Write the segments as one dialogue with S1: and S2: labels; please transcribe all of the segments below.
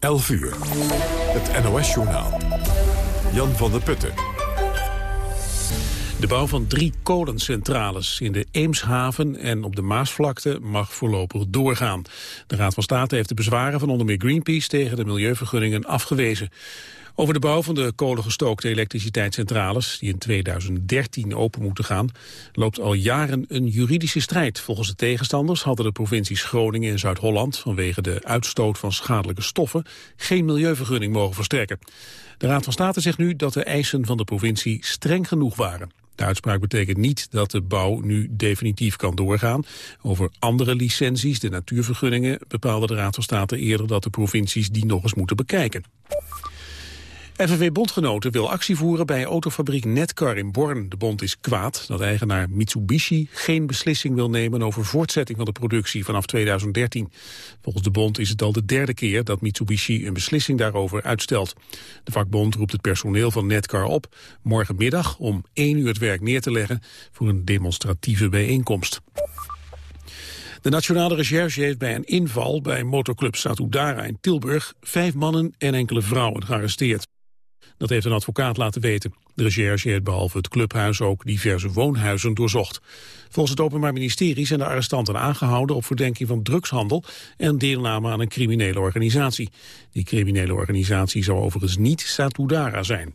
S1: 11 uur. Het NOS-journaal. Jan van der Putten.
S2: De bouw van drie kolencentrales in de Eemshaven en op de Maasvlakte mag voorlopig doorgaan. De Raad van State heeft de bezwaren van onder meer Greenpeace tegen de milieuvergunningen afgewezen. Over de bouw van de kolengestookte elektriciteitscentrales, die in 2013 open moeten gaan, loopt al jaren een juridische strijd. Volgens de tegenstanders hadden de provincies Groningen en Zuid-Holland vanwege de uitstoot van schadelijke stoffen geen milieuvergunning mogen verstrekken. De Raad van State zegt nu dat de eisen van de provincie streng genoeg waren. De uitspraak betekent niet dat de bouw nu definitief kan doorgaan. Over andere licenties, de natuurvergunningen, bepaalde de Raad van State eerder dat de provincies die nog eens moeten bekijken. FNV Bondgenoten wil actie voeren bij autofabriek Netcar in Born. De bond is kwaad dat eigenaar Mitsubishi geen beslissing wil nemen over voortzetting van de productie vanaf 2013. Volgens de bond is het al de derde keer dat Mitsubishi een beslissing daarover uitstelt. De vakbond roept het personeel van Netcar op morgenmiddag om 1 uur het werk neer te leggen voor een demonstratieve bijeenkomst. De Nationale Recherche heeft bij een inval bij motorclub Satudara in Tilburg vijf mannen en enkele vrouwen gearresteerd. Dat heeft een advocaat laten weten. De recherche heeft behalve het clubhuis ook diverse woonhuizen doorzocht. Volgens het Openbaar Ministerie zijn de arrestanten aangehouden op verdenking van drugshandel en deelname aan een criminele organisatie. Die criminele organisatie zou overigens niet Satudara zijn.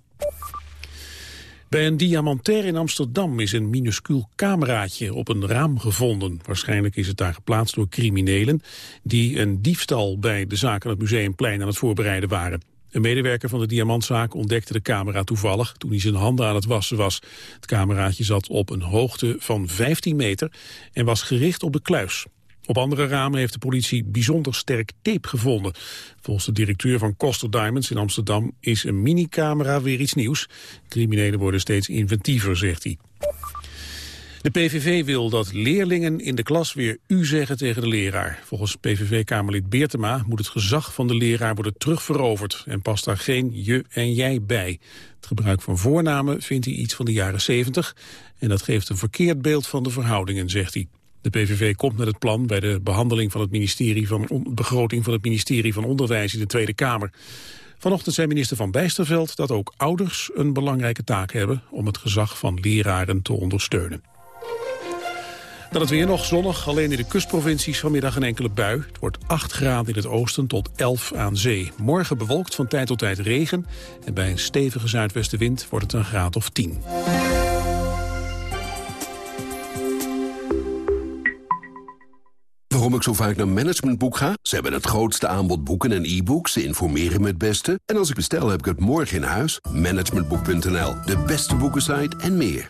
S2: Bij een diamantair in Amsterdam is een minuscuul cameraatje op een raam gevonden. Waarschijnlijk is het daar geplaatst door criminelen die een diefstal bij de zaak aan het Museumplein aan het voorbereiden waren. Een medewerker van de diamantzaak ontdekte de camera toevallig toen hij zijn handen aan het wassen was. Het cameraatje zat op een hoogte van 15 meter en was gericht op de kluis. Op andere ramen heeft de politie bijzonder sterk tape gevonden. Volgens de directeur van Coster Diamonds in Amsterdam is een minicamera weer iets nieuws. Criminelen worden steeds inventiever, zegt hij. De PVV wil dat leerlingen in de klas weer u zeggen tegen de leraar. Volgens PVV-kamerlid Beertema moet het gezag van de leraar worden terugveroverd... en past daar geen je en jij bij. Het gebruik van voornamen vindt hij iets van de jaren 70... en dat geeft een verkeerd beeld van de verhoudingen, zegt hij. De PVV komt met het plan bij de behandeling van het ministerie van begroting van het ministerie van Onderwijs in de Tweede Kamer. Vanochtend zei minister Van Bijsterveld dat ook ouders een belangrijke taak hebben om het gezag van leraren te ondersteunen. Dan het weer nog zonnig, alleen in de kustprovincies vanmiddag een enkele bui. Het wordt 8 graden in het oosten tot 11 aan zee. Morgen bewolkt van tijd tot tijd regen. En bij een stevige zuidwestenwind wordt het een graad of 10.
S3: Waarom ik zo vaak naar Managementboek ga? Ze hebben het grootste aanbod boeken en e-books. Ze informeren me het beste. En als ik bestel, heb ik het morgen in huis. Managementboek.nl, de beste boekensite en meer.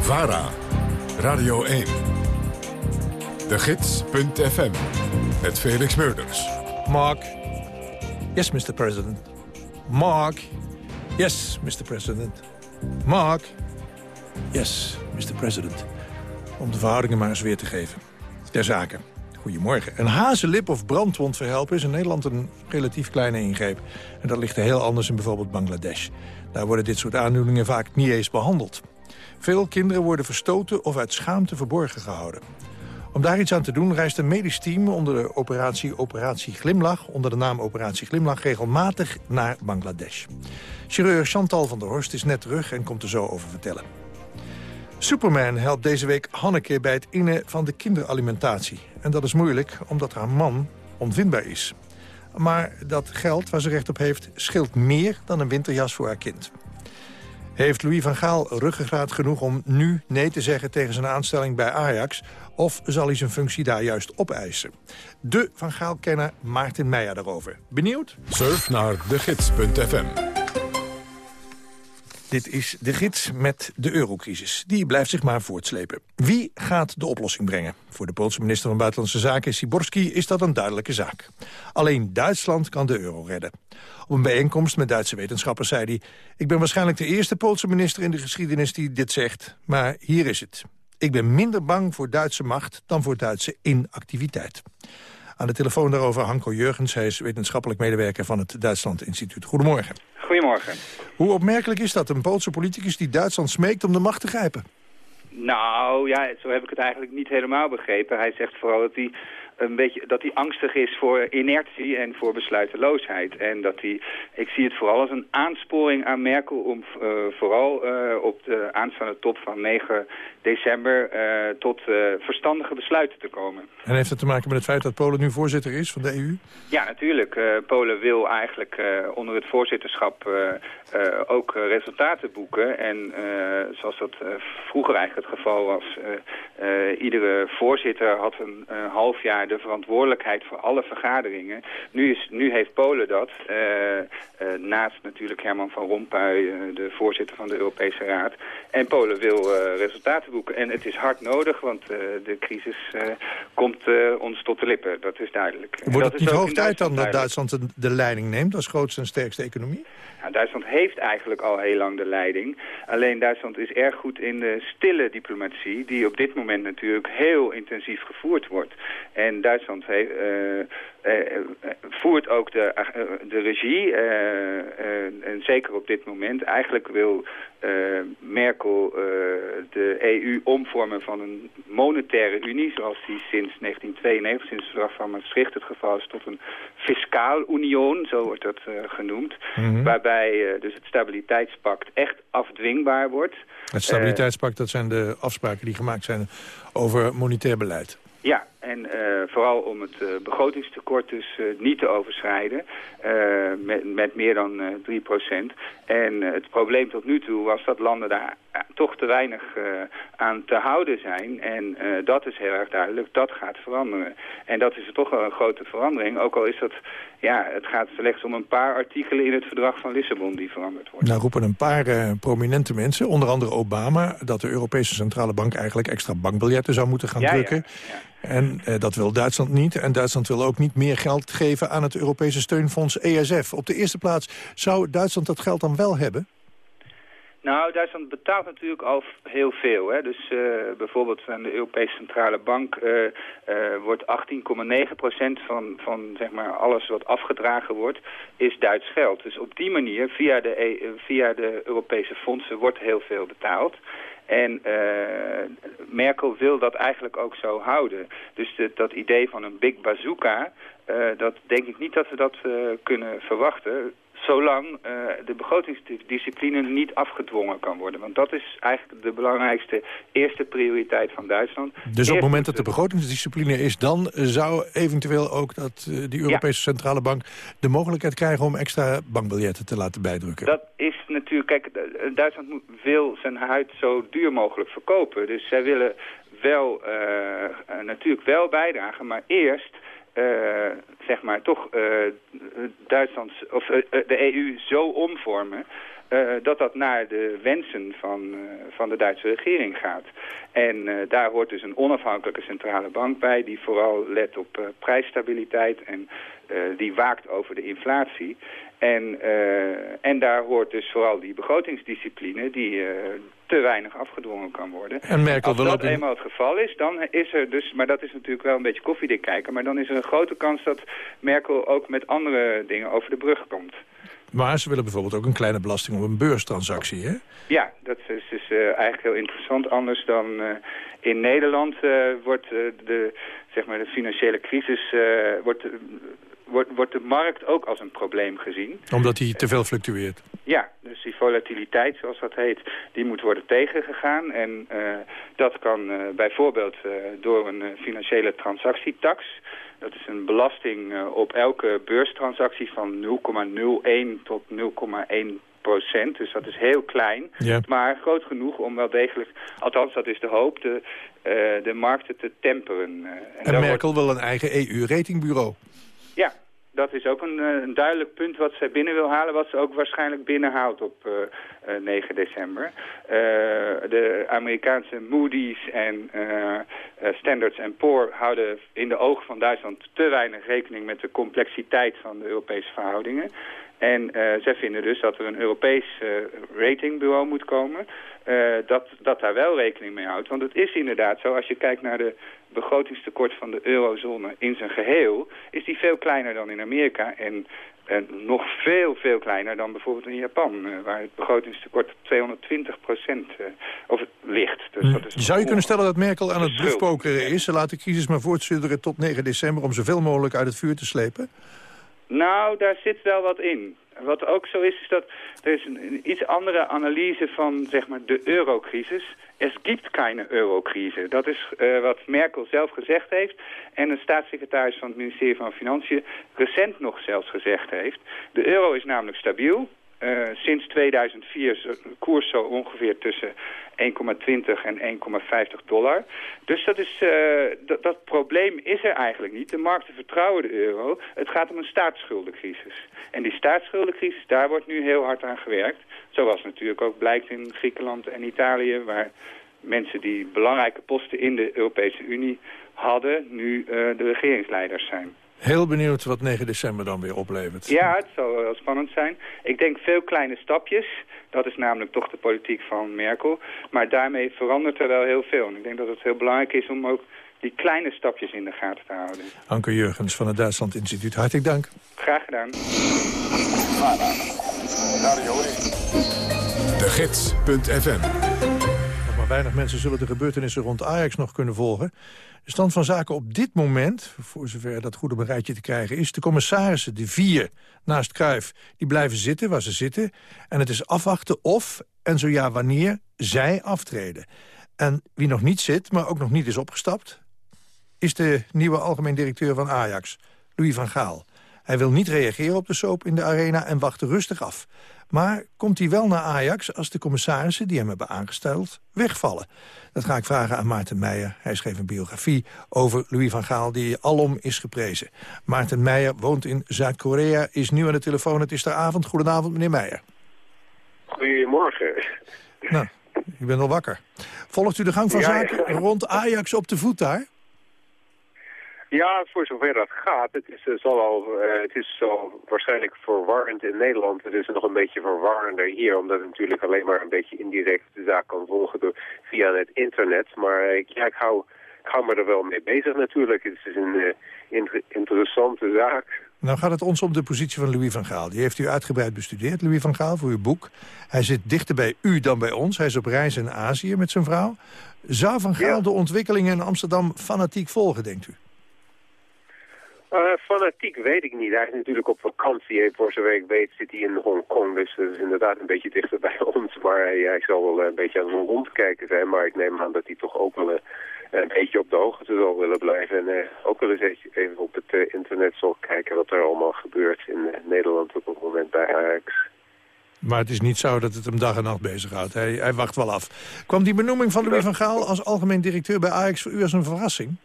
S1: VARA, Radio 1. De Gids.fm, met Felix Meurders.
S4: Mark. Yes, Mr. President. Mark. Yes, Mr. President. Mark. Yes, Mr. President. Om de verhoudingen maar eens weer te geven. Ter zake. Goedemorgen. Een hazenlip of brandwond verhelpen is in Nederland een relatief kleine ingreep. En dat ligt er heel anders in bijvoorbeeld Bangladesh. Daar worden dit soort aandoeningen vaak niet eens behandeld. Veel kinderen worden verstoten of uit schaamte verborgen gehouden. Om daar iets aan te doen reist een medisch team onder de operatie Operatie Glimlach... onder de naam Operatie Glimlach regelmatig naar Bangladesh. Chirurg Chantal van der Horst is net terug en komt er zo over vertellen. Superman helpt deze week Hanneke bij het innen van de kinderalimentatie. En dat is moeilijk, omdat haar man onvindbaar is. Maar dat geld waar ze recht op heeft, scheelt meer dan een winterjas voor haar kind. Heeft Louis van Gaal ruggengraat genoeg om nu nee te zeggen tegen zijn aanstelling bij Ajax? Of zal hij zijn functie daar juist opeisen? De Van Gaal-kenner Maarten Meijer daarover. Benieuwd?
S1: Surf naar degids.fm.
S4: Dit is de gids met de eurocrisis. Die blijft zich maar voortslepen. Wie gaat de oplossing brengen? Voor de Poolse minister van Buitenlandse Zaken Siborski is dat een duidelijke zaak. Alleen Duitsland kan de euro redden. Op een bijeenkomst met Duitse wetenschappers zei hij... ik ben waarschijnlijk de eerste Poolse minister in de geschiedenis die dit zegt. Maar hier is het. Ik ben minder bang voor Duitse macht dan voor Duitse inactiviteit. Aan de telefoon daarover Hanko Jurgens. Hij is wetenschappelijk medewerker van het Duitsland Instituut. Goedemorgen.
S5: Goedemorgen.
S4: Hoe opmerkelijk is dat, een Poolse politicus die Duitsland smeekt om de macht te grijpen?
S5: Nou ja, zo heb ik het eigenlijk niet helemaal begrepen. Hij zegt vooral dat hij een beetje dat hij angstig is voor inertie en voor besluiteloosheid. En dat hij, ik zie het vooral als een aansporing aan Merkel om uh, vooral uh, op de aanstaande top van 9 december uh, tot verstandige besluiten te komen.
S4: En heeft het te maken met het feit dat Polen nu voorzitter is van de EU?
S5: Ja, natuurlijk. Polen wil eigenlijk onder het voorzitterschap ook resultaten boeken. En zoals dat vroeger eigenlijk het geval was, iedere voorzitter had een half jaar de verantwoordelijkheid voor alle vergaderingen. Nu, is, nu heeft Polen dat, uh, uh, naast natuurlijk Herman van Rompuy, uh, de voorzitter van de Europese Raad. En Polen wil resultaten boeken. En het is hard nodig, want de crisis komt ons tot de lippen. Dat is duidelijk.
S4: Wordt het niet hoog tijd dan dat Duitsland de leiding neemt als grootste en sterkste economie?
S5: Nou, Duitsland heeft eigenlijk al heel lang de leiding. Alleen Duitsland is erg goed in de stille diplomatie... die op dit moment natuurlijk heel intensief gevoerd wordt. En Duitsland heeft, uh, uh, voert ook de, de regie. en zeker op dit moment. Eigenlijk wil Merkel de EU omvormen van een monetaire unie... zoals die sinds 1992, sinds het verdrag van Maastricht het geval is... tot een fiscaal union, zo wordt dat genoemd.
S4: Mhm.
S5: Waarbij dus het stabiliteitspact echt afdwingbaar wordt.
S4: Het stabiliteitspact, dat zijn de afspraken die gemaakt zijn over monetair beleid.
S5: Ja, en uh, vooral om het uh, begrotingstekort dus uh, niet te overschrijden met, met meer dan 3% En het probleem tot nu toe was dat landen daar toch te weinig aan te houden zijn. En dat is heel erg duidelijk, dat gaat veranderen. En dat is toch wel een grote verandering, ook al is dat... Ja, het gaat slechts om een paar artikelen in het verdrag van Lissabon die veranderd worden.
S4: Nou roepen een paar prominente mensen, onder andere Obama... dat de Europese Centrale Bank eigenlijk extra bankbiljetten zou moeten gaan
S5: ja,
S4: drukken.
S5: Ja, ja.
S4: En eh, dat wil Duitsland niet. En Duitsland wil ook niet meer geld geven aan het Europese steunfonds ESF. Op de eerste plaats, zou Duitsland dat geld dan wel hebben?
S5: Nou, Duitsland betaalt natuurlijk al heel veel. Hè. Dus uh, bijvoorbeeld aan de Europese Centrale Bank uh, uh, wordt 18,9% van, van zeg maar alles wat afgedragen wordt, is Duits geld. Dus op die manier, via de, e via de Europese fondsen, wordt heel veel betaald. En uh, Merkel wil dat eigenlijk ook zo houden. Dus de, dat idee van een big bazooka, uh, dat denk ik niet dat we dat uh, kunnen verwachten zolang uh, de begrotingsdiscipline niet afgedwongen kan worden. Want dat is eigenlijk de belangrijkste eerste prioriteit van Duitsland.
S4: Dus op het moment dat de begrotingsdiscipline is... dan zou eventueel ook dat uh, die Europese ja. Centrale Bank de mogelijkheid krijgen... om extra bankbiljetten te laten bijdrukken?
S5: Dat is natuurlijk, kijk, eh, Duitsland wil zijn huid zo duur mogelijk verkopen. Dus zij willen wel, uh, natuurlijk wel bijdragen, maar eerst uh, zeg maar toch uh, Duitsland of uh, de EU zo omvormen dat dat naar de wensen van, van de Duitse regering gaat. En daar hoort dus een onafhankelijke centrale bank bij die vooral let op prijsstabiliteit en die waakt over de inflatie. En, en daar hoort dus vooral die begrotingsdiscipline die te weinig afgedwongen kan worden.
S4: En Merkel
S5: Als
S4: wil
S5: dat
S4: ook... een-
S5: eenmaal het geval is, dan is er dus... Maar dat is natuurlijk wel een beetje koffiedik kijken. Maar dan is er een grote kans dat Merkel ook met andere dingen over de brug komt.
S4: Maar ze willen bijvoorbeeld ook een kleine belasting op een beurstransactie, hè?
S5: Ja, dat is dus eh, eigenlijk heel interessant. Anders dan eh, in Nederland eh, wordt de, zeg maar de financiële crisis... wordt, wordt, wordt de markt ook als een probleem gezien.
S4: Omdat die te veel fluctueert.
S5: Ja, dus die volatiliteit, zoals dat heet, die moet worden tegengegaan. En uh, dat kan uh, bijvoorbeeld uh, door een financiële transactietax. Dat is een belasting op elke beurstransactie van 0,01 tot 0,1 procent. Dus dat is heel klein,
S4: Ja.
S5: maar groot genoeg om wel degelijk... Althans, dat is de hoop, de, de markten te temperen.
S4: En, en Merkel wordt... wil een eigen EU-ratingbureau.
S5: Ja, dat is ook een, een, duidelijk punt wat zij binnen wil halen... wat ze ook waarschijnlijk binnenhaalt op uh, uh, 9 december. Uh, de Amerikaanse Moody's en Standards Poor houden in de ogen van Duitsland... te weinig rekening met de complexiteit van de Europese verhoudingen. En zij vinden dus dat er een Europees ratingbureau moet komen... dat, dat daar wel rekening mee houdt. Want het is inderdaad zo, als je kijkt naar de begrotingstekort van de eurozone in zijn geheel... is die veel kleiner dan in Amerika en, en nog veel, veel kleiner dan bijvoorbeeld in Japan... Waar het begrotingstekort op 220 procent of ligt. Dus dat is
S4: Zou je kunnen stellen dat Merkel aan het bluffpokeren is? Ze laat de crisis maar voortsudderen tot 9 december... om zoveel mogelijk uit het vuur te slepen?
S5: Nou, daar zit wel wat in. Wat ook zo is, is dat er is een, iets andere analyse van zeg maar, de eurocrisis. Es gibt keine eurokrise. Dat is uh, wat Merkel zelf gezegd heeft en een staatssecretaris van het ministerie van Financiën recent nog zelfs gezegd heeft. De euro is namelijk stabiel. Uh, sinds 2004 is de koers zo ongeveer tussen 1,20 en 1,50 dollar. Dus dat, is, uh, dat, probleem is er eigenlijk niet. De markten vertrouwen de euro. Het gaat om een staatsschuldencrisis. En die staatsschuldencrisis, daar wordt nu heel hard aan gewerkt. Zoals natuurlijk ook blijkt in Griekenland en Italië... waar mensen die belangrijke posten in de Europese Unie hadden... nu uh, de regeringsleiders zijn.
S4: Heel benieuwd wat 9 december dan weer oplevert.
S5: Ja, het zal wel spannend zijn. Ik denk veel kleine stapjes. Dat is namelijk toch de politiek van Merkel. Maar daarmee verandert er wel heel veel. En ik denk dat het heel belangrijk is om ook die kleine stapjes in de gaten te houden.
S4: Anke Jurgens van het Duitsland Instituut, hartelijk dank.
S5: Graag gedaan.
S1: De Gids.fm
S4: maar weinig mensen zullen de gebeurtenissen rond Ajax nog kunnen volgen. De stand van zaken op dit moment, voor zover dat goed op een rijtje te krijgen is... de commissarissen, de vier naast Kruif, die blijven zitten waar ze zitten. En het is afwachten of, en zo ja wanneer, zij aftreden. En wie nog niet zit, maar ook nog niet is opgestapt... is de nieuwe algemeen directeur van Ajax, Louis van Gaal. Hij wil niet reageren op de soap in de arena en wacht rustig af. Maar komt hij wel naar Ajax als de commissarissen die hem hebben aangesteld wegvallen? Dat ga ik vragen aan Maarten Meijer. Hij schreef een biografie over Louis van Gaal die alom is geprezen. Maarten Meijer woont in Zuid-Korea, is nu aan de telefoon. Het is de avond. Goedenavond, meneer Meijer.
S6: Goedemorgen.
S4: Nou, u bent al wakker. Volgt u de gang van
S6: Ja,
S4: zaken
S6: ja.
S4: rond Ajax op de voet daar?
S6: Ja, voor zover dat gaat. Het is, eh, zal al, eh, het is zo waarschijnlijk verwarrend in Nederland. Het is nog een beetje verwarrender hier, omdat het natuurlijk alleen maar een beetje indirect de zaak kan volgen door, via het internet. Maar eh, ja, ik hou, ik hou me er wel mee bezig natuurlijk. Het is een eh, inter- interessante zaak.
S4: Nou gaat het ons om de positie van Louis van Gaal. Die heeft u uitgebreid bestudeerd, Louis van Gaal, voor uw boek. Hij zit dichter bij u dan bij ons. Hij is op reis in Azië met zijn vrouw. Zou van Gaal de ontwikkelingen in Amsterdam fanatiek volgen, denkt u?
S6: Uh, fanatiek weet ik niet. Hij is natuurlijk op vakantie. Voor zover ik weet zit hij in Hongkong. Dus dat is inderdaad een beetje dichter bij ons. Maar hij, hij zal wel een beetje aan het rondkijken zijn. Maar ik neem aan dat hij toch ook wel een, een beetje op de hoogte zal willen blijven. En uh, ook wel eens even op het uh, internet zal kijken wat er allemaal gebeurt in Nederland op het moment bij Ajax.
S4: Maar het is niet zo dat het hem dag en nacht bezighoudt. Hij, hij wacht wel af. Kwam die benoeming van Louis van Gaal als algemeen directeur bij Ajax voor u als een verrassing?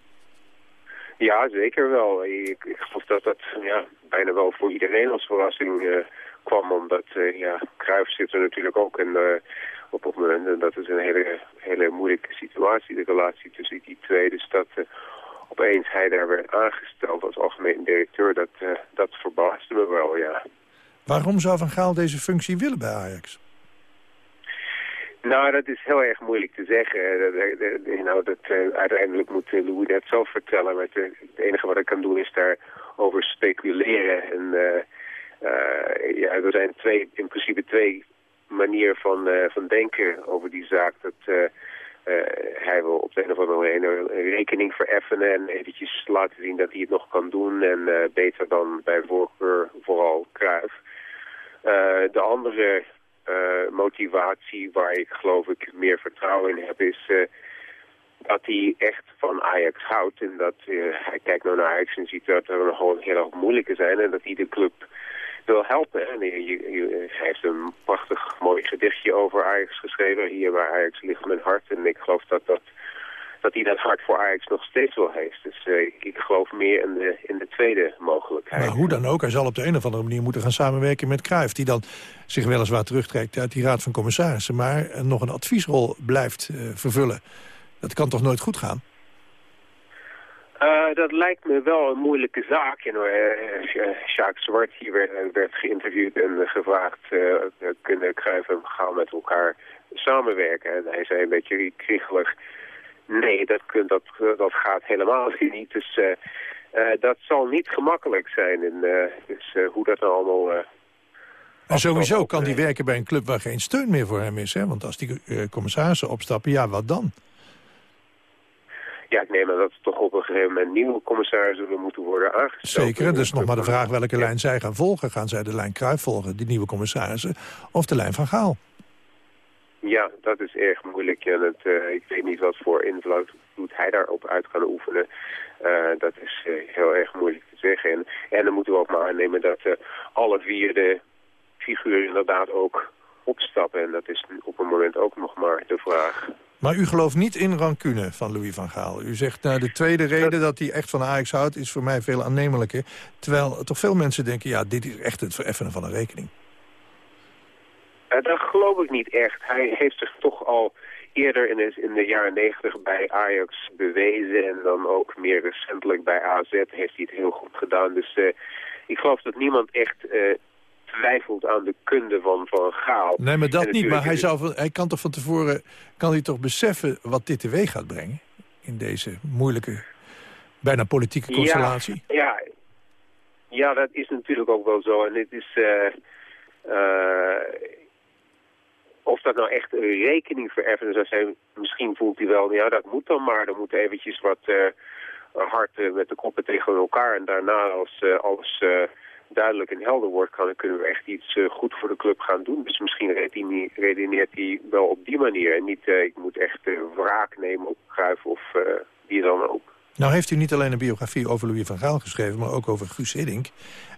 S6: Ja, zeker wel. Ik, ik geloof dat dat ja, bijna wel voor iedereen als verrassing uh, kwam. Omdat uh, ja, Cruijff zit er natuurlijk ook. En uh, op het moment, en dat is een hele, hele moeilijke situatie, de relatie tussen die twee. Dus dat opeens hij daar werd aangesteld als algemeen directeur, dat, dat verbaasde me wel, ja.
S4: Waarom zou Van Gaal deze functie willen bij Ajax?
S6: Nou, dat is heel erg moeilijk te zeggen. Nou, dat, uh, uiteindelijk moet uh, Louis dat zelf vertellen. Maar het, enige wat ik kan doen is daarover speculeren. En ja, er zijn twee, in principe twee manieren van, van denken over die zaak. Dat hij wil op de een of andere manier een rekening vereffenen en eventjes laten zien dat hij het nog kan doen. En beter dan bij voorkeur vooral Kruif. de andere motivatie waar ik geloof ik meer vertrouwen in heb is uh, dat hij echt van Ajax houdt. En dat uh, hij kijkt naar Ajax en ziet dat er gewoon heel erg moeilijke zijn. En dat hij de club wil helpen. En hij, heeft een prachtig mooi gedichtje over Ajax geschreven. Hier bij Ajax ligt mijn hart. En ik geloof dat dat dat hij dat hart voor Ajax nog steeds wel heeft. Dus uh, ik, geloof meer in de, in de tweede mogelijkheid.
S4: Maar hoe dan ook, hij zal op de een of andere manier moeten gaan samenwerken met Cruijff... die dan zich weliswaar terugtrekt uit die raad van commissarissen... maar nog een adviesrol blijft uh, vervullen. Dat kan toch nooit goed gaan?
S6: Uh, dat lijkt me wel een moeilijke zaak. Know, uh, Jacques Zwart hier werd, werd geïnterviewd en gevraagd... kunnen Cruijff en Gaal met elkaar samenwerken? En hij zei een beetje kriegelig... Nee, dat, dat, dat gaat helemaal niet. Dus uh, uh, dat zal niet gemakkelijk zijn. En, dus hoe dat nou allemaal...
S4: en sowieso kan die werken bij een club waar geen steun meer voor hem is. Hè? Want als die commissarissen opstappen, ja, wat dan?
S6: Ja, ik neem aan dat er toch op een gegeven moment nieuwe commissarissen moeten worden aangesteld.
S4: Zeker, dus nog maar de vraag welke lijn zij gaan volgen. Gaan zij de lijn Kruif volgen, die nieuwe commissarissen, of de lijn van Gaal?
S6: Ja, dat is erg moeilijk. En het, uh, ik weet niet wat voor invloed hij daarop uit kan oefenen. Uh, dat is uh, heel erg moeilijk te zeggen. En, en dan moeten we ook maar aannemen dat alle vier de figuren inderdaad ook opstappen. En dat is op het moment ook nog maar de vraag.
S4: Maar u gelooft niet in rancune van Louis van Gaal. U zegt, nou, de tweede reden dat hij echt van Ajax houdt... is voor mij veel aannemelijker. Terwijl toch veel mensen denken, ja, dit is echt het vereffenen van een rekening.
S6: Uh, dat geloof ik niet echt. Hij heeft zich toch al eerder in de, in de jaren negentig bij Ajax bewezen. En dan ook meer recentelijk bij AZ heeft hij het heel goed gedaan. Dus uh, ik geloof dat niemand echt uh, twijfelt aan de kunde van Van Gaal.
S4: Nee, maar dat niet. Maar hij, zou, hij kan toch van tevoren kan hij toch beseffen wat dit teweeg gaat brengen? In deze moeilijke, bijna politieke constellatie.
S6: Ja, ja, ja dat is natuurlijk ook wel zo. En het is... Of dat nou echt een rekening vereffenen zou zijn, misschien voelt hij wel, ja dat moet dan maar. Dan moet eventjes wat uh, hard uh, met de koppen tegen elkaar. En daarna als uh, alles duidelijk en helder wordt, kunnen we echt iets goed voor de club gaan doen. Dus misschien redeneert hij wel op die manier. En niet, ik moet echt wraak nemen op Cruijff of wie dan ook.
S4: Nou heeft u niet alleen een biografie over Louis van Gaal geschreven... maar ook over Guus Hiddink.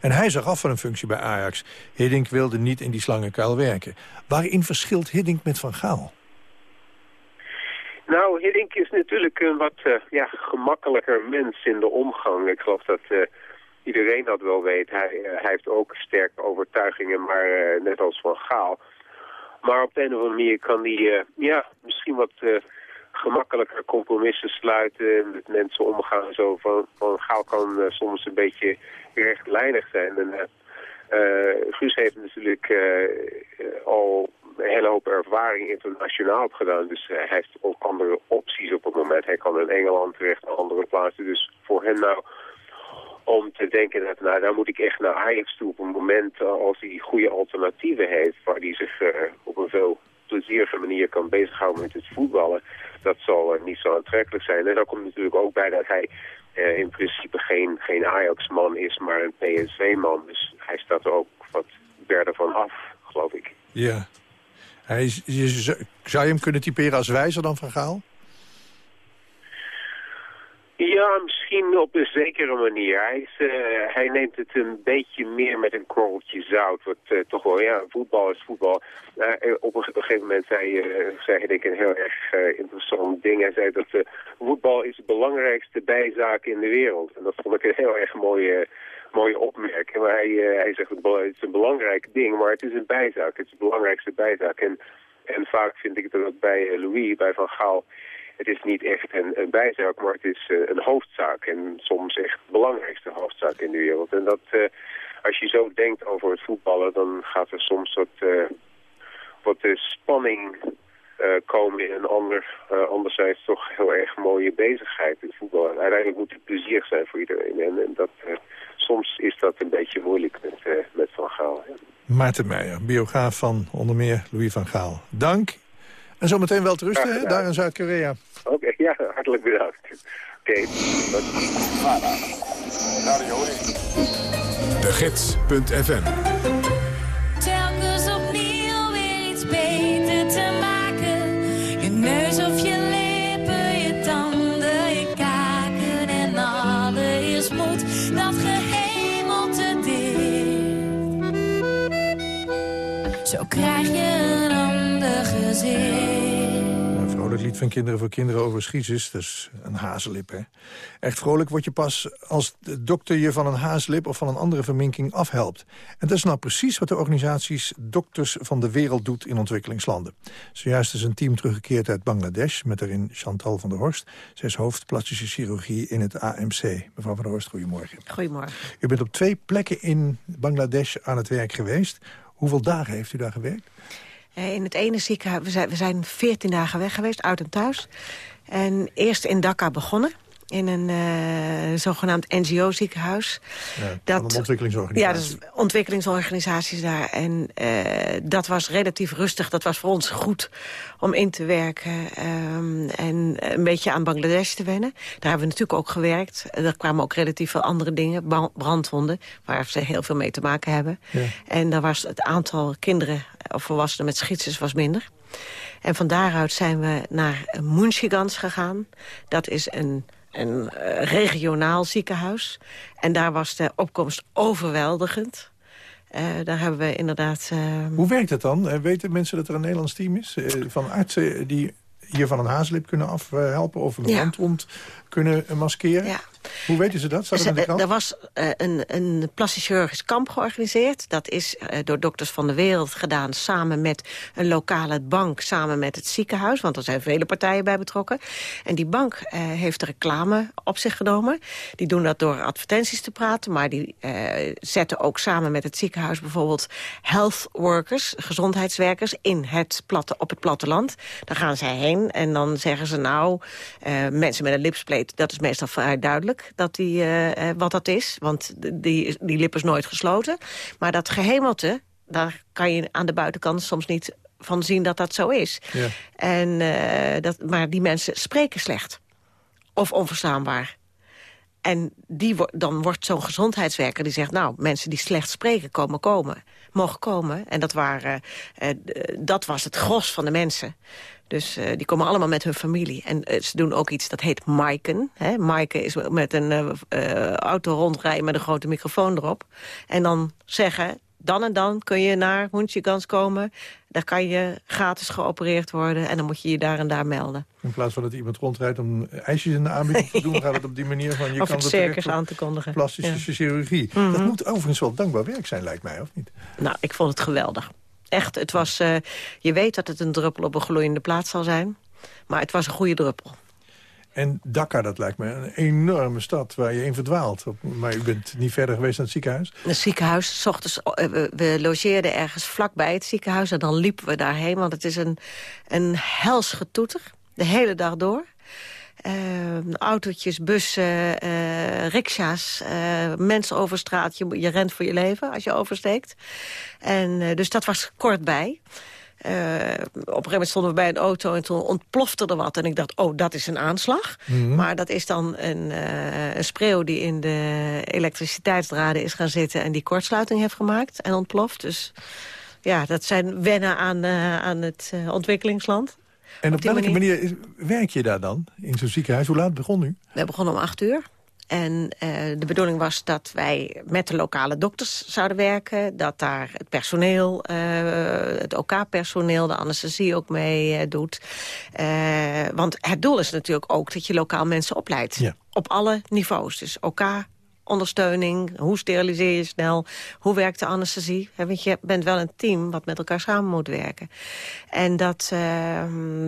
S4: En hij zag af van een functie bij Ajax. Hiddink wilde niet in die slangenkuil werken. Waarin verschilt Hiddink met Van Gaal?
S6: Nou, Hiddink is natuurlijk een wat uh, ja, gemakkelijker mens in de omgang. Ik geloof dat uh, iedereen dat wel weet. Hij, uh, hij heeft ook sterke overtuigingen, maar net als Van Gaal. Maar op de een of andere manier kan hij ja, misschien wat gemakkelijker compromissen sluiten, met mensen omgaan. Zo van, van Gaal kan uh, soms een beetje rechtlijnig zijn. En, uh, Guus heeft natuurlijk al een hele hoop ervaring internationaal opgedaan. Dus hij heeft ook andere opties op het moment. Hij kan in Engeland terecht, naar andere plaatsen. Dus voor hem nou om te denken dat nou, daar moet ik echt naar Ajax toe op een moment als hij goede alternatieven heeft, waar hij zich op een veel plezierige manier kan bezighouden met het voetballen dat zal niet zo aantrekkelijk zijn. En daar komt natuurlijk ook bij dat hij uh, in principe geen, geen Ajax-man is, maar een PSV-man. Dus hij staat er ook wat verder van af, geloof ik.
S4: Ja. Hij, zou je hem kunnen typeren als wijzer dan Van Gaal?
S6: Ja, misschien op een zekere manier. Hij, is, uh, hij neemt het een beetje meer met een korreltje zout. Wat uh, toch wel, ja, voetbal is voetbal. Uh, op een, gegeven moment zei, zei hij denk ik een heel erg interessant ding. Hij zei dat voetbal is de belangrijkste bijzaak in de wereld. En dat vond ik een heel erg mooie, mooie opmerking. Maar hij, hij zegt, het is een belangrijk ding, maar het is een bijzaak. Het is de belangrijkste bijzaak. En, en vaak vind ik dat bij Louis, bij Van Gaal het is niet echt een, bijzaak, maar het is uh, een hoofdzaak. En soms echt de belangrijkste hoofdzaak in de wereld. En dat, uh, als je zo denkt over het voetballen, dan gaat er soms wat, uh, wat spanning komen in een ander, anderzijds toch heel erg mooie bezigheid, het voetbal. En uiteindelijk moet het plezierig zijn voor iedereen. En, en dat, soms is dat een beetje moeilijk met, met Van Gaal. Ja.
S4: Maarten Meijer, biograaf van onder meer Louis van Gaal. Dank en zometeen wel te rusten, hè, daar in Zuid-Korea.
S6: Oké, ja, hartelijk bedankt. Oké, okay.
S1: De Gids.fm
S4: van Kinderen voor Kinderen over schiezes. Dat is een hazenlip, hè. Echt vrolijk word je pas als de dokter je van een hazenlip... of van een andere verminking afhelpt. En dat is nou precies wat de organisaties Dokters van de Wereld doet in ontwikkelingslanden. Zojuist is een team teruggekeerd uit Bangladesh... met daarin Chantal van der Horst. Zij is hoofd plastische chirurgie in het AMC. Mevrouw van der Horst, goedemorgen.
S7: Goedemorgen.
S4: U bent op twee plekken in Bangladesh aan het werk geweest. Hoeveel dagen heeft u daar gewerkt?
S7: Eh, in het ene ziekenhuis, we zijn, 14 dagen weg geweest, uit en thuis. En eerst in Dhaka begonnen in een uh, zogenaamd NGO-ziekenhuis.
S4: Ja, dat, ontwikkelingsorganisatie.
S7: Ja, dat is ontwikkelingsorganisaties daar. En uh, dat was relatief rustig. Dat was voor ons goed om in te werken. Um, en een beetje aan Bangladesh te wennen. Daar hebben we natuurlijk ook gewerkt. Er kwamen ook relatief veel andere dingen. Brandwonden, waar ze heel veel mee te maken hebben. Ja. En daar was het aantal kinderen of volwassenen met schietsers was minder. En van daaruit zijn we naar Munchigans gegaan. Dat is een een uh, regionaal ziekenhuis. En daar was de opkomst overweldigend. Uh, daar hebben we inderdaad... Uh...
S4: Hoe werkt het dan? weten mensen dat er een Nederlands team is? van artsen die je van een haaslip kunnen afhelpen... of een ja. kunnen maskeren?
S7: Ja.
S4: Hoe weten ze dat? Staat in de
S7: Er was uh, een, een plastisch chirurgisch kamp georganiseerd. Dat is uh, door Dokters van de Wereld gedaan samen met een lokale bank... samen met het ziekenhuis, want er zijn vele partijen bij betrokken. En die bank uh, heeft de reclame op zich genomen. Die doen dat door advertenties te praten... maar die zetten ook samen met het ziekenhuis bijvoorbeeld... health workers, gezondheidswerkers, in het platte, op het platteland. Daar gaan zij heen en dan zeggen ze nou... mensen met een lipspleet, dat is meestal vrij duidelijk dat die, uh, wat dat is. Want die, die lip is nooit gesloten. Maar dat gehemelte, daar kan je aan de buitenkant soms niet van zien dat dat zo is. Ja. En, uh, dat, maar die mensen spreken slecht. Of onverstaanbaar. En die, dan wordt zo'n gezondheidswerker die zegt... nou, mensen die slecht spreken komen komen, mogen komen. En dat, waren, uh, dat was het gros van de mensen. Dus uh, die komen allemaal met hun familie. En uh, ze doen ook iets dat heet Maiken. Hè? Maiken is met een uh, auto rondrijden met een grote microfoon erop. En dan zeggen, dan en dan kun je naar Hoentjegans komen. Daar kan je gratis geopereerd worden. En dan moet je je daar en daar melden.
S4: In plaats van dat iemand rondrijdt om ijsjes in de aanbieding te doen... gaat het op die manier van... Je
S7: of
S4: kan het
S7: circus aan te kondigen.
S4: Plastische chirurgie. Mm -hmm. Dat moet overigens wel dankbaar werk zijn, lijkt mij, of niet?
S7: Nou, ik vond het geweldig echt, het was, uh, je weet dat het een druppel op een gloeiende plaats zal zijn. Maar het was een goede druppel.
S4: En Dhaka, dat lijkt me een enorme stad waar je in verdwaalt. Maar u bent niet verder geweest naar het ziekenhuis?
S7: Het ziekenhuis, s ochtends, we, we logeerden ergens vlakbij het ziekenhuis... en dan liepen we daarheen, want het is een, een hels getoeter. De hele dag door. Uh, autootjes, bussen, uh, riksja's, uh, mensen over straat. Je, je rent voor je leven als je oversteekt. En dus dat was kort bij. op een gegeven moment stonden we bij een auto en toen ontplofte er wat. En ik dacht, oh, dat is een aanslag. Mm -hmm. Maar dat is dan een, een spreeuw die in de elektriciteitsdraden is gaan zitten... en die kortsluiting heeft gemaakt en ontploft. Dus ja, dat zijn wennen aan, aan het ontwikkelingsland.
S4: En op, welke
S7: manier-
S4: werk je daar dan? In zo'n ziekenhuis? Hoe laat begon u?
S7: We begonnen om acht uur. En eh, de bedoeling was dat wij met de lokale dokters zouden werken. Dat daar het personeel, eh, het OK-personeel, de anesthesie ook mee eh, doet. Want het doel is natuurlijk ook dat je lokaal mensen opleidt.
S4: Ja.
S7: Op alle niveaus. Dus OK, ondersteuning, hoe steriliseer je snel, hoe werkt de anesthesie. Want je bent wel een team wat met elkaar samen moet werken. En dat, eh,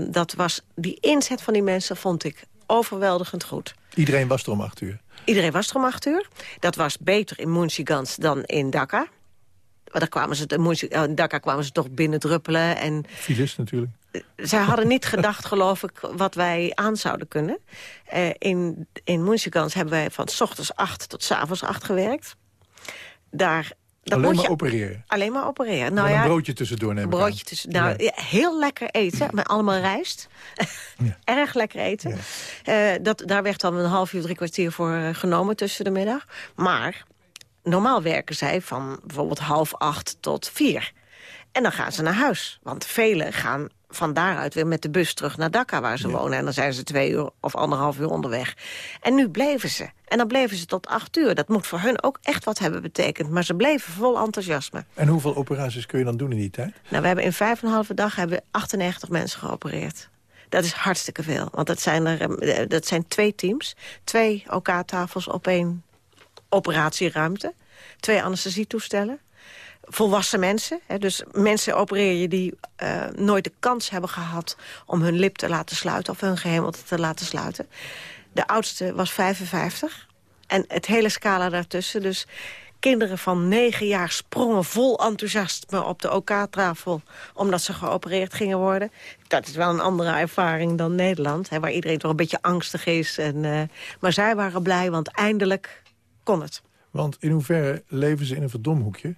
S7: dat was, die inzet van die mensen vond ik overweldigend goed.
S4: Iedereen was er om acht uur.
S7: Iedereen was er om acht uur. Dat was beter in Moensigans dan in Dhaka. Maar daar kwamen ze, in eh, Dhaka kwamen ze toch binnendruppelen. En
S4: Files natuurlijk.
S7: zij hadden niet gedacht, geloof ik, wat wij aan zouden kunnen. Eh, in in hebben wij van s ochtends acht tot s avonds acht gewerkt. Daar, dat
S4: Alleen maar
S7: je
S4: opereren.
S7: alleen maar opereren.
S4: Nou
S7: Nou
S4: een
S7: ja,
S4: broodje tussendoor nemen.
S7: broodje tussen. Nou, ja, heel lekker eten, met allemaal rijst. Erg lekker eten. Eh, dat, daar werd dan een half uur, drie kwartier voor eh, genomen tussen de middag. Maar normaal werken zij van bijvoorbeeld half acht tot vier. En dan gaan ze naar huis. Want velen gaan van daaruit weer met de bus terug naar Dhaka waar ze wonen. En dan zijn ze twee uur of anderhalf uur onderweg. En nu bleven ze. En dan bleven ze tot acht uur. Dat moet voor hun ook echt wat hebben betekend. Maar ze bleven vol enthousiasme.
S4: En hoeveel operaties kun je dan doen in die tijd?
S7: Nou, we hebben in vijf en een halve dag hebben we 98 mensen geopereerd. Dat is hartstikke veel. Want dat zijn, er, eh, dat zijn twee teams. Twee OK-tafels op één operatieruimte. Twee anesthesietoestellen. Volwassen mensen. Hè, dus mensen opereer je die eh, nooit de kans hebben gehad... om hun lip te laten sluiten of hun gehemelte te laten sluiten. De oudste was 55. En het hele scala daartussen. Dus kinderen van negen jaar sprongen vol enthousiasme op de OK-tafel... omdat ze geopereerd gingen worden. Dat is wel een andere ervaring dan Nederland... Hè, waar iedereen toch een beetje angstig is. En, eh, maar zij waren blij, want eindelijk kon het.
S4: Want in hoeverre leven ze in een verdomhoekje?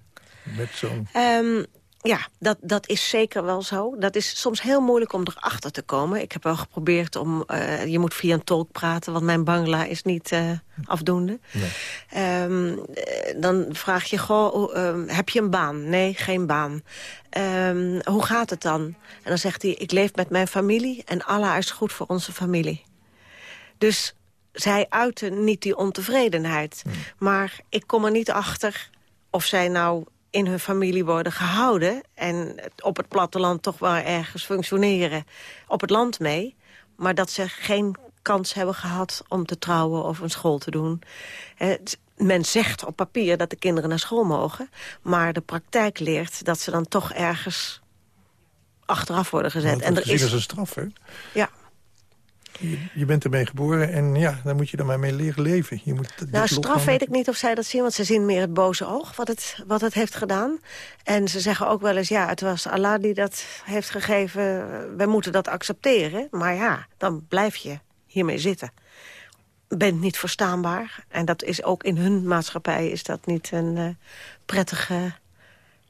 S4: Met zo'n...
S7: Ehm, ja, dat, dat is zeker wel zo. Dat is soms heel moeilijk om erachter te komen. Ik heb wel geprobeerd om... eh, je moet via een tolk praten, want mijn Bangla is niet eh, afdoende. Ehm, eh, dan vraag je, goh, ehm, heb je een baan? Nee, geen baan. Hoe gaat het dan? En dan zegt hij, ik leef met mijn familie... en Allah is goed voor onze familie. Dus zij uiten niet die ontevredenheid. Maar ik kom er niet achter of zij nou in hun familie worden gehouden... en op het platteland toch wel ergens functioneren op het land mee... maar dat ze geen kans hebben gehad om te trouwen of een school te doen. Het- Men zegt op papier dat de kinderen naar school mogen... maar de praktijk leert dat ze dan toch ergens achteraf worden gezet.
S4: Wordt gezien als een straf, hè?
S7: Ja.
S4: Je, bent ermee geboren en ja, daar moet je er maar mee leren leven. Je moet
S7: Nou, straf weet ik niet of zij dat zien, want ze zien meer het boze oog wat het, wat het heeft gedaan. En ze zeggen ook wel eens, ja, het was Allah die dat heeft gegeven. Wij moeten dat accepteren. Maar ja, dan blijf je hiermee zitten. Bent niet verstaanbaar. En dat is ook in hun maatschappij is dat niet een eh, prettige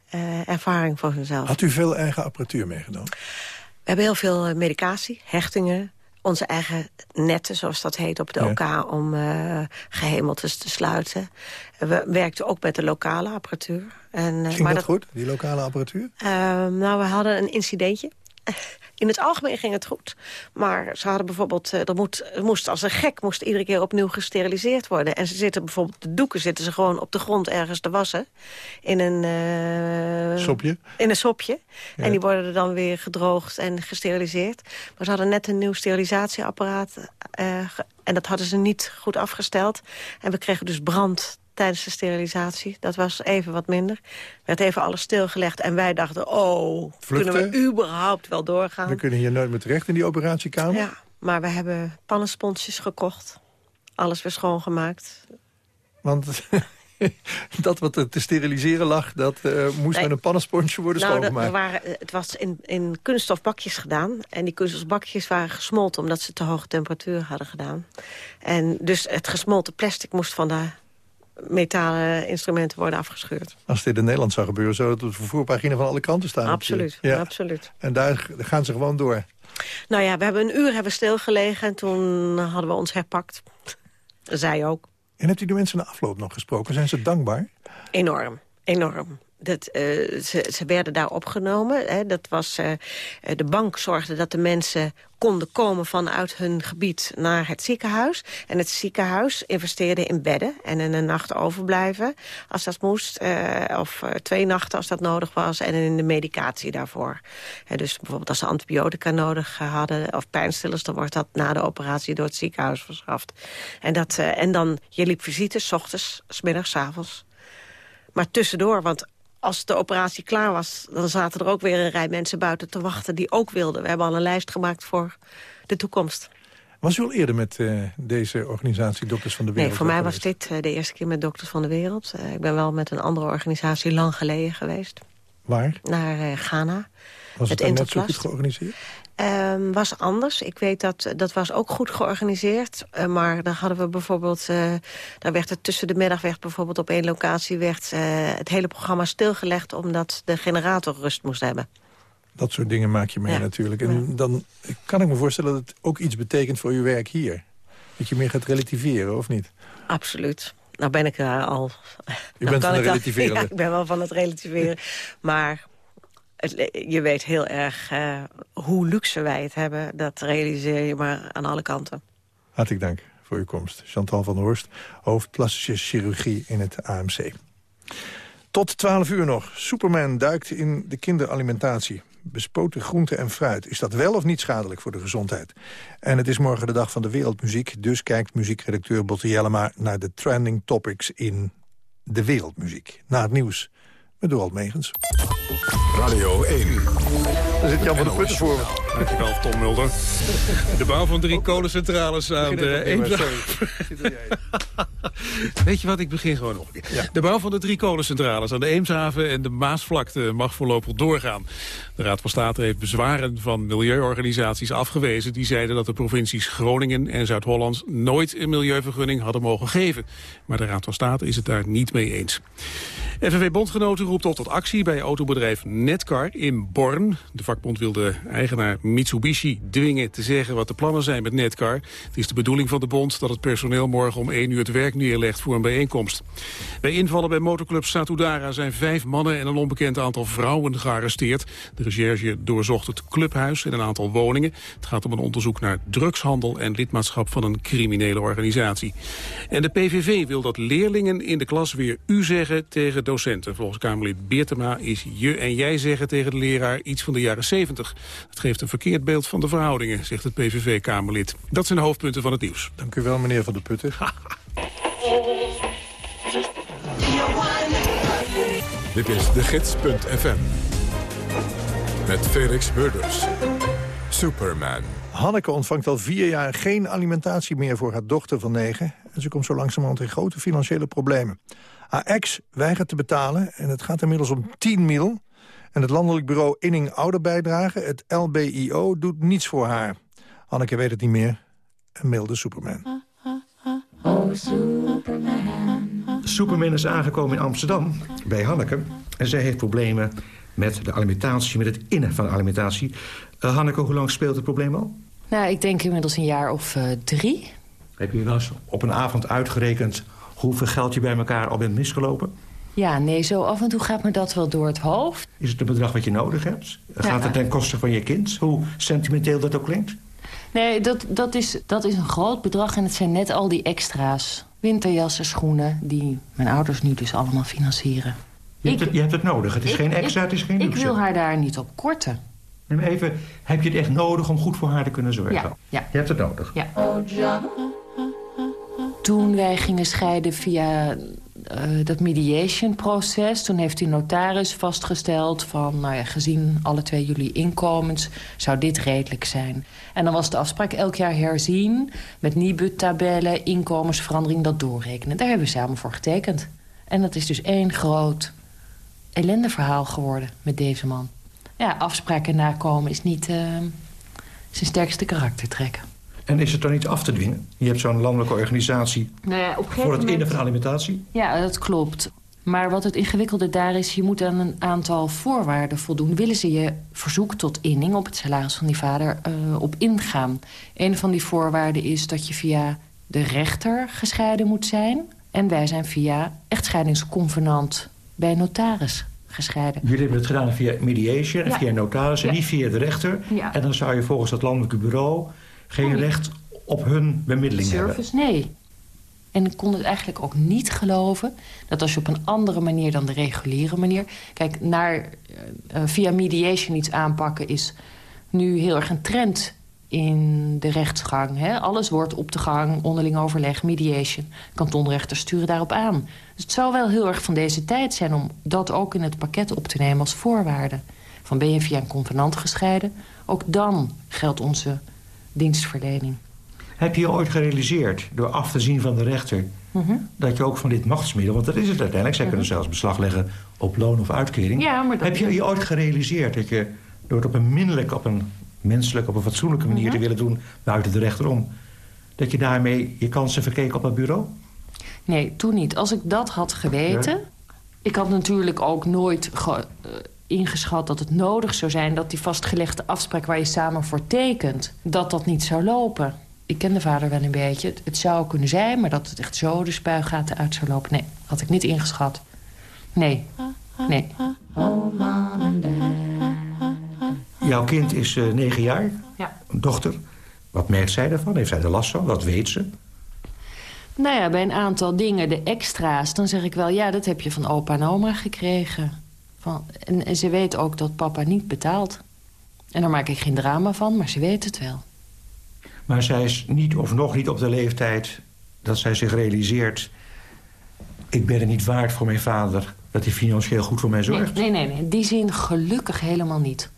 S7: eh, ervaring voor hunzelf.
S4: Had u veel eigen apparatuur meegenomen?
S7: We hebben heel veel eh, medicatie, hechtingen. Onze eigen netten, zoals dat heet, op de
S4: Ja.
S7: OK... om eh gehemeltes te sluiten. We werkten ook met de lokale apparatuur. En, eh,
S4: Ging
S7: maar
S4: dat, goed, die lokale apparatuur?
S7: Ehm, nou, we hadden een incidentje. In het algemeen ging het goed. Maar ze hadden bijvoorbeeld... eh, Er, moet, er moest als een gek moest iedere keer opnieuw gesteriliseerd worden. En ze zitten bijvoorbeeld... De doeken zitten ze gewoon op de grond ergens te wassen. In een... eh,
S4: Sopje?
S7: In een sopje.
S4: Ja.
S7: En die worden er dan weer gedroogd en gesteriliseerd. Maar ze hadden net een nieuw sterilisatieapparaat. eh, en dat hadden ze niet goed afgesteld. En we kregen dus brand tijdens de sterilisatie. Dat was even wat minder. werd even alles stilgelegd. En wij dachten, oh,
S4: Vluchten?
S7: kunnen we überhaupt wel doorgaan?
S4: We kunnen hier nooit meer terecht in die operatiekamer.
S7: Ja, maar we hebben pannensponsjes gekocht. Alles weer schoongemaakt.
S4: Want dat wat er te steriliseren lag, dat eh, moest
S7: Nee.
S4: met een pannensponsje worden
S7: Nou, dat-
S4: schoongemaakt.
S7: er waren, eh, het was in, in kunststofbakjes gedaan. En die kunststofbakjes waren gesmolten omdat ze te hoge temperatuur hadden gedaan. En dus het gesmolten plastic moest van de metalen instrumenten worden afgescheurd.
S4: Als dit in Nederland zou gebeuren, zou het op de voorpagina van alle kranten staan.
S7: Absoluut,
S4: Ja.
S7: absoluut.
S4: En daar gaan ze gewoon door.
S7: Nou ja, we hebben een uur hebben stilgelegen en toen hadden we ons herpakt. Zij ook.
S4: En hebt u de mensen na afloop nog gesproken? Zijn ze dankbaar?
S7: Enorm, enorm. Dat, eh, ze, ze werden daar opgenomen. Hè. Dat was, eh, de bank zorgde dat de mensen konden komen vanuit hun gebied naar het ziekenhuis. En het ziekenhuis investeerde in bedden en in een nacht overblijven als dat moest. eh, of twee nachten als dat nodig was en in de medicatie daarvoor. Dus bijvoorbeeld als ze antibiotica nodig hadden of pijnstillers... dan wordt dat na de operatie door het ziekenhuis verschaft. En, dat, en dan, je liep visite, s ochtends, s middags, s avonds. Maar tussendoor, want als de operatie klaar was... dan zaten er ook weer een rij mensen buiten te wachten die ook wilden. We hebben al een lijst gemaakt voor de toekomst.
S4: Was u al eerder met eh, deze organisatie Dokters van de Wereld?
S7: Nee, voor mij was dit eh, de eerste keer met Dokters van de Wereld. Eh, ik ben wel met een andere organisatie lang geleden geweest.
S4: Waar?
S7: Naar Ghana.
S4: Was het,
S7: het
S4: net zo goed georganiseerd?
S7: Ehm, was anders. Ik weet dat dat was ook goed georganiseerd. eh, maar daar hadden we bijvoorbeeld... eh, daar werd het tussen de middag werd bijvoorbeeld op één locatie... werd eh, het hele programma stilgelegd omdat de generator rust moest hebben.
S4: Dat soort dingen maak je mee
S7: Ja.
S4: natuurlijk. En dan kan ik me voorstellen dat het ook iets betekent voor uw werk hier. Dat je meer gaat relativeren, of niet?
S7: Absoluut. Nou ben ik daar al...
S4: U
S7: nou
S4: bent van
S7: wel-
S4: relativeren.
S7: Ja, ik ben wel van het relativeren. maar je weet heel erg eh, hoe luxe wij het hebben. Dat realiseer je maar aan alle kanten.
S4: Hartelijk dank voor uw komst. Chantal van der Horst, hoofd plastische chirurgie in het AMC. Tot 12 uur nog. Superman duikt in de kinderalimentatie. Bespoten groente en fruit. Is dat wel of niet schadelijk voor de gezondheid? En het is morgen de dag van de wereldmuziek. Dus kijkt muziekredacteur Botte Jellema naar de trending topics in de wereldmuziek. Na het nieuws met Dorald Megens.
S1: Radio 1.
S4: Daar zit Jan van de Putten voor me.
S2: Dankjewel, Tom Mulder. De bouw van drie kolencentrales aan de Eemshaven. Weet je wat, ik begin gewoon nog. De bouw van de drie kolencentrales aan de Eemshaven en de Maasvlakte mag voorlopig doorgaan. De Raad van State heeft bezwaren van milieuorganisaties afgewezen. Die zeiden dat de provincies Groningen en Zuid-Holland nooit een milieuvergunning hadden mogen geven. Maar de Raad van State is het daar niet mee eens. FNV Bondgenoten roept op tot actie bij autobedrijf Netcar in Born. De vakbond wil de eigenaar Mitsubishi dwingen te zeggen wat de plannen zijn met Netcar. Het is de bedoeling van de bond dat het personeel morgen om 1 uur het werk neerlegt voor een bijeenkomst. Bij invallen bij motorclub Satudara zijn vijf mannen en een onbekend aantal vrouwen gearresteerd. De recherche doorzocht het clubhuis en een aantal woningen. Het gaat om een onderzoek naar drugshandel en lidmaatschap van een criminele organisatie. En de PVV wil dat leerlingen in de klas weer u zeggen tegen docenten. Volgens Kamerlid Beertema is je en jij zeggen tegen de leraar iets van de jaren 70. Het geeft een verkeerd beeld van de verhoudingen, zegt het PVV-Kamerlid. Dat zijn de hoofdpunten van het nieuws.
S4: Dank u wel, meneer Van de Putten.
S1: Dit is de gids.fm. Met Felix Murders. Superman.
S4: Hanneke ontvangt al vier jaar geen alimentatie meer voor haar dochter van negen. En ze komt zo langzamerhand in grote financiële problemen. Haar ex weigert te betalen en het gaat inmiddels om 10 mil. En het landelijk bureau Inning Ouderbijdrage, het LBIO, doet niets voor haar. Hanneke weet het niet meer en mailde Superman.
S8: Superman is aangekomen in Amsterdam bij Hanneke. En zij heeft problemen met de alimentatie, met het innen van de alimentatie. Eh, Hanneke, hoe lang speelt het probleem al?
S9: Nou, ik denk inmiddels een jaar of eh, drie.
S8: Heb je wel eens op een avond uitgerekend hoeveel geld je bij elkaar al bent misgelopen?
S9: Ja, nee, zo af en toe gaat me dat wel door het hoofd.
S8: Is het een bedrag wat je nodig hebt? Gaat
S9: Ja.
S8: het ten koste van je kind? Hoe sentimenteel dat ook klinkt?
S9: Nee, dat, dat, is, dat is een groot bedrag en het zijn net al die extra's. Winterjassen, schoenen, die mijn ouders nu dus allemaal financieren.
S8: Je, hebt, het, je hebt het nodig. Het is
S9: Ik-
S8: geen extra,
S9: ik-
S8: het is geen
S9: Ik wil haar daar niet op korten.
S8: Neem even, heb je het echt nodig om goed voor haar te kunnen zorgen?
S9: Ja, ja.
S8: Je hebt het nodig.
S9: Ja. Toen wij gingen scheiden via eh, dat mediation-proces... toen heeft die notaris vastgesteld van... Nou ja, gezien alle twee jullie inkomens zou dit redelijk zijn. En dan was de afspraak elk jaar herzien... met Nibud-tabellen, inkomensverandering, dat doorrekenen. Daar hebben we samen voor getekend. En dat is dus één groot ellendeverhaal geworden met deze man. Ja, afspraken nakomen is niet eh, zijn sterkste karaktertrek.
S8: En is het dan niet af te dwingen? Je hebt zo'n landelijke organisatie
S9: Nou ja,
S8: voor het innen van alimentatie.
S9: Ja, dat klopt. Maar wat het ingewikkelde daar is... je moet aan een aantal voorwaarden voldoen. Willen ze je verzoek tot inning op het salaris van die vader eh, op ingaan? Een van die voorwaarden is dat je via de rechter gescheiden moet zijn. En wij zijn via echtscheidingsconvenant bij notaris gescheiden.
S8: Jullie hebben het gedaan via mediation en
S9: Ja.
S8: via notaris en
S9: Ja.
S8: niet via de rechter.
S9: Ja.
S8: En dan zou je volgens het landelijke bureau geen recht op hun bemiddeling hebben.
S9: Service, nee. En ik kon het eigenlijk ook niet geloven... dat als je op een andere manier dan de reguliere manier... Kijk, naar, eh, eh, via mediation iets aanpakken is nu heel erg een trend in de rechtsgang. Hè? Alles wordt op de gang, onderling overleg, mediation. Kantonrechters sturen daarop aan. Dus het zou wel heel erg van deze tijd zijn... om dat ook in het pakket op te nemen als voorwaarde. Van ben je via een convenant gescheiden... ook dan geldt onze dienstverlening.
S8: Heb je je ooit gerealiseerd, door af te zien van de rechter...
S9: Mhm.
S8: dat je ook van dit machtsmiddel, want dat is het uiteindelijk... zij kunnen zelfs beslag leggen op loon of uitkering.
S9: Ja, maar dat-
S8: Heb je je ooit gerealiseerd dat je door het op een minnelijk... op een menselijk, op een fatsoenlijke manier
S9: Mhm.
S8: te willen doen... buiten de rechter om... dat je daarmee je kansen verkeek op het bureau?
S9: Nee, toen niet. Als ik dat had geweten... Ik had natuurlijk ook nooit ge- ingeschat dat het nodig zou zijn... dat die vastgelegde afspraak waar je samen voor tekent... dat dat niet zou lopen. Ik ken de vader wel een beetje. Het, het zou kunnen zijn, maar dat het echt zo de spuigaten uit zou lopen... nee, had ik niet ingeschat. Nee, nee.
S8: Jouw kind is eh, negen jaar,
S9: Ja.
S8: een dochter. Wat merkt zij daarvan? Heeft zij er last van? Wat weet ze?
S9: Nou ja, bij een aantal dingen, de extra's... dan zeg ik wel, ja, dat heb je van opa en oma gekregen. Van, en, en ze weet ook dat papa niet betaalt. En daar maak ik geen drama van, maar ze weet het wel.
S8: Maar zij is niet of nog niet op de leeftijd dat zij zich realiseert... ik ben het niet waard voor mijn vader dat hij financieel goed voor mij zorgt.
S9: nee, nee, nee. In die zin gelukkig helemaal niet.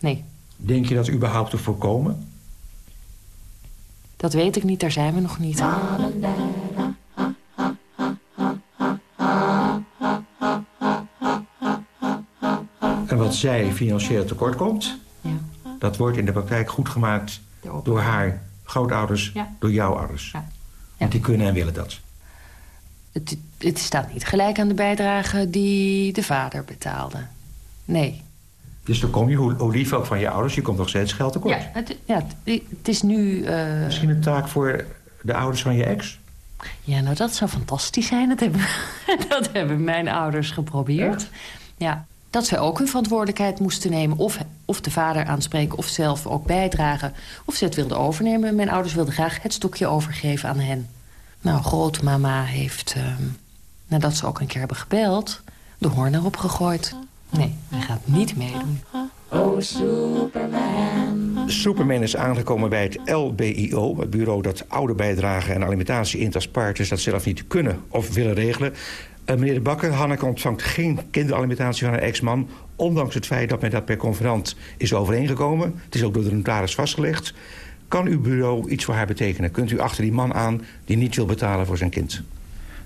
S9: Nee,
S8: Denk je dat überhaupt te voorkomen?
S9: dat weet ik niet. Daar zijn we nog niet.
S8: En wat zij financieel tekort komt... dat wordt in de praktijk goed gemaakt door haar grootouders,
S9: Ja.
S8: door jouw ouders.
S9: Ja.
S8: Want die kunnen en willen dat.
S9: Het, het staat niet gelijk aan de bijdrage die de vader betaalde. Nee.
S8: Dus dan kom je, hoe, hoe lief ook van je ouders... je komt nog steeds geld tekort.
S9: Ja, het, ja, het, het is nu... eh,
S8: Misschien een taak voor de ouders van je ex?
S9: Ja, nou dat zou fantastisch zijn. Dat hebben, dat hebben mijn ouders geprobeerd. Ja, dat zij ook hun verantwoordelijkheid moesten nemen. Of, of de vader aanspreken, of zelf ook bijdragen. Of ze het wilden overnemen. Mijn ouders wilden graag het stokje overgeven aan hen. Nou, grootmama heeft, ehm, nadat ze ook een keer hebben gebeld... de hoorn erop gegooid. Nee, hij gaat niet meedoen.
S10: Oh, Superman.
S8: Superman is aangekomen bij het LBIO, het bureau dat oude bijdragen en alimentatie in als partners dat zelf niet kunnen of willen regelen. Eh, meneer de Bakker, Hanneke ontvangt geen kinderalimentatie van haar ex-man... ondanks het feit dat men dat per convenant is overeengekomen. Het is ook door de notaris vastgelegd. Kan uw bureau iets voor haar betekenen? Kunt u achter die man aan die niet wil betalen voor zijn kind?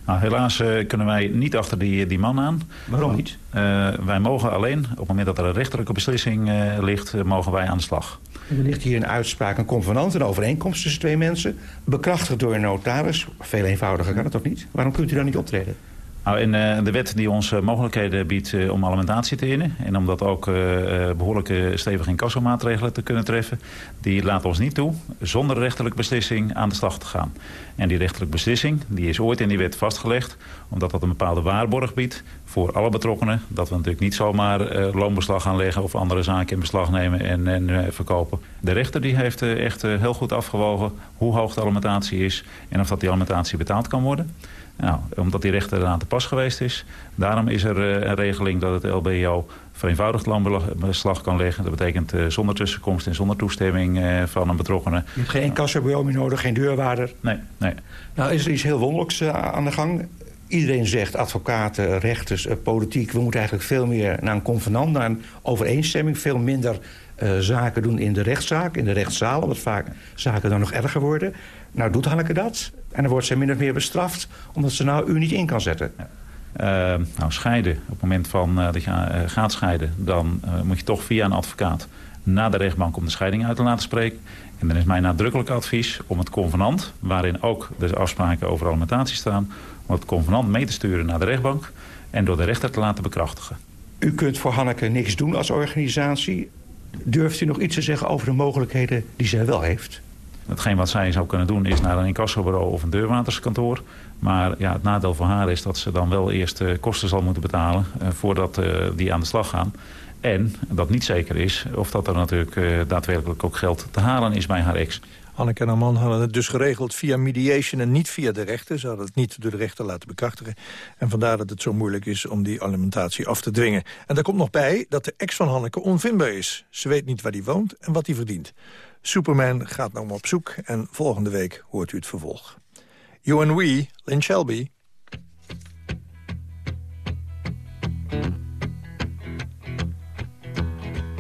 S11: Nou, helaas eh, kunnen wij niet achter die, die man aan.
S8: Waarom niet?
S11: Eh, wij mogen alleen, op het moment dat er een rechterlijke beslissing eh, ligt, eh, mogen wij aan de slag.
S8: Er ligt hier een uitspraak, een convenant, een overeenkomst tussen twee mensen... bekrachtigd door een notaris. Veel eenvoudiger kan het toch niet? Waarom kunt u dan niet optreden?
S11: Nou, in eh, de wet die ons eh, mogelijkheden biedt eh, om alimentatie te innen... en om dat ook eh, eh, behoorlijke stevige incassomaatregelen te kunnen treffen... die laat ons niet toe zonder rechterlijke beslissing aan de slag te gaan. En die rechterlijke beslissing die is ooit in die wet vastgelegd... omdat dat een bepaalde waarborg biedt voor alle betrokkenen... dat we natuurlijk niet zomaar loonbeslag gaan leggen... of andere zaken in beslag nemen en, en verkopen. De rechter die heeft echt heel goed afgewogen hoe hoog de alimentatie is... en of dat die alimentatie betaald kan worden... Nou, omdat die rechter eraan te pas geweest is. Daarom is er eh, een regeling dat het LBO vereenvoudigd loonbeslag kan leggen. Dat betekent eh, zonder tussenkomst en zonder toestemming eh, van een betrokkene.
S8: Je hebt geen incassobureau meer nodig, geen deurwaarder.
S11: Nee, nee.
S8: Nou is er iets heel wonderlijks aan de gang. Iedereen zegt, advocaten, rechters, politiek... we moeten eigenlijk veel meer naar een convenant, naar een overeenstemming... veel minder eh, zaken doen in de rechtszaak, in de rechtszaal... omdat vaak zaken dan nog erger worden. Nou doet Hanneke dat en dan wordt ze min of meer bestraft... omdat ze nou u niet in kan zetten.
S11: Uh, nou, scheiden. Op het moment van, uh, dat je uh, gaat scheiden... dan uh, moet je toch via een advocaat naar de rechtbank... om de scheiding uit te laten spreken. En dan is mijn nadrukkelijk advies om het convenant... waarin ook de afspraken over alimentatie staan... om het convenant mee te sturen naar de rechtbank... en door de rechter te laten bekrachtigen.
S8: U kunt voor Hanneke niks doen als organisatie. Durft u nog iets te zeggen over de mogelijkheden die zij wel heeft?
S11: Hetgeen wat zij zou kunnen doen is naar een incassobureau of een deurwaterskantoor. Maar ja, het nadeel voor haar is dat ze dan wel eerst uh, kosten zal moeten betalen... Uh, voordat uh, die aan de slag gaan. En dat niet zeker is of dat er natuurlijk daadwerkelijk ook geld te halen is bij haar ex.
S4: Anneke en haar man hadden het dus geregeld via mediation en niet via de rechter. Ze hadden het niet door de rechter laten bekrachtigen. En vandaar dat het zo moeilijk is om die alimentatie af te dwingen. En daar komt nog bij dat de ex van Hanneke onvindbaar is. Ze weet niet waar hij woont en wat hij verdient. Superman gaat nou maar op zoek en volgende week hoort u het vervolg. You and We, Lynn Shelby.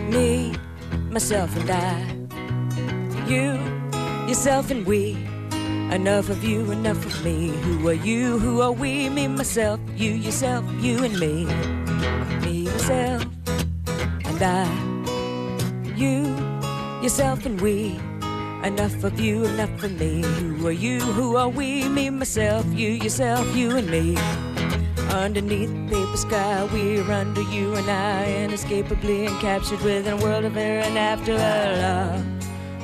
S10: Me, myself and I. You, yourself and we. Enough of you, enough of me. Who are you, who are we? Me, myself, you, yourself, you and me. Me, myself, and I. You, yourself and we. Enough of you, enough of me. Who are you? Who are we? Me, myself, you, yourself, you and me. Underneath the paper sky, we're under you and I, inescapably encaptured within a world of air and after.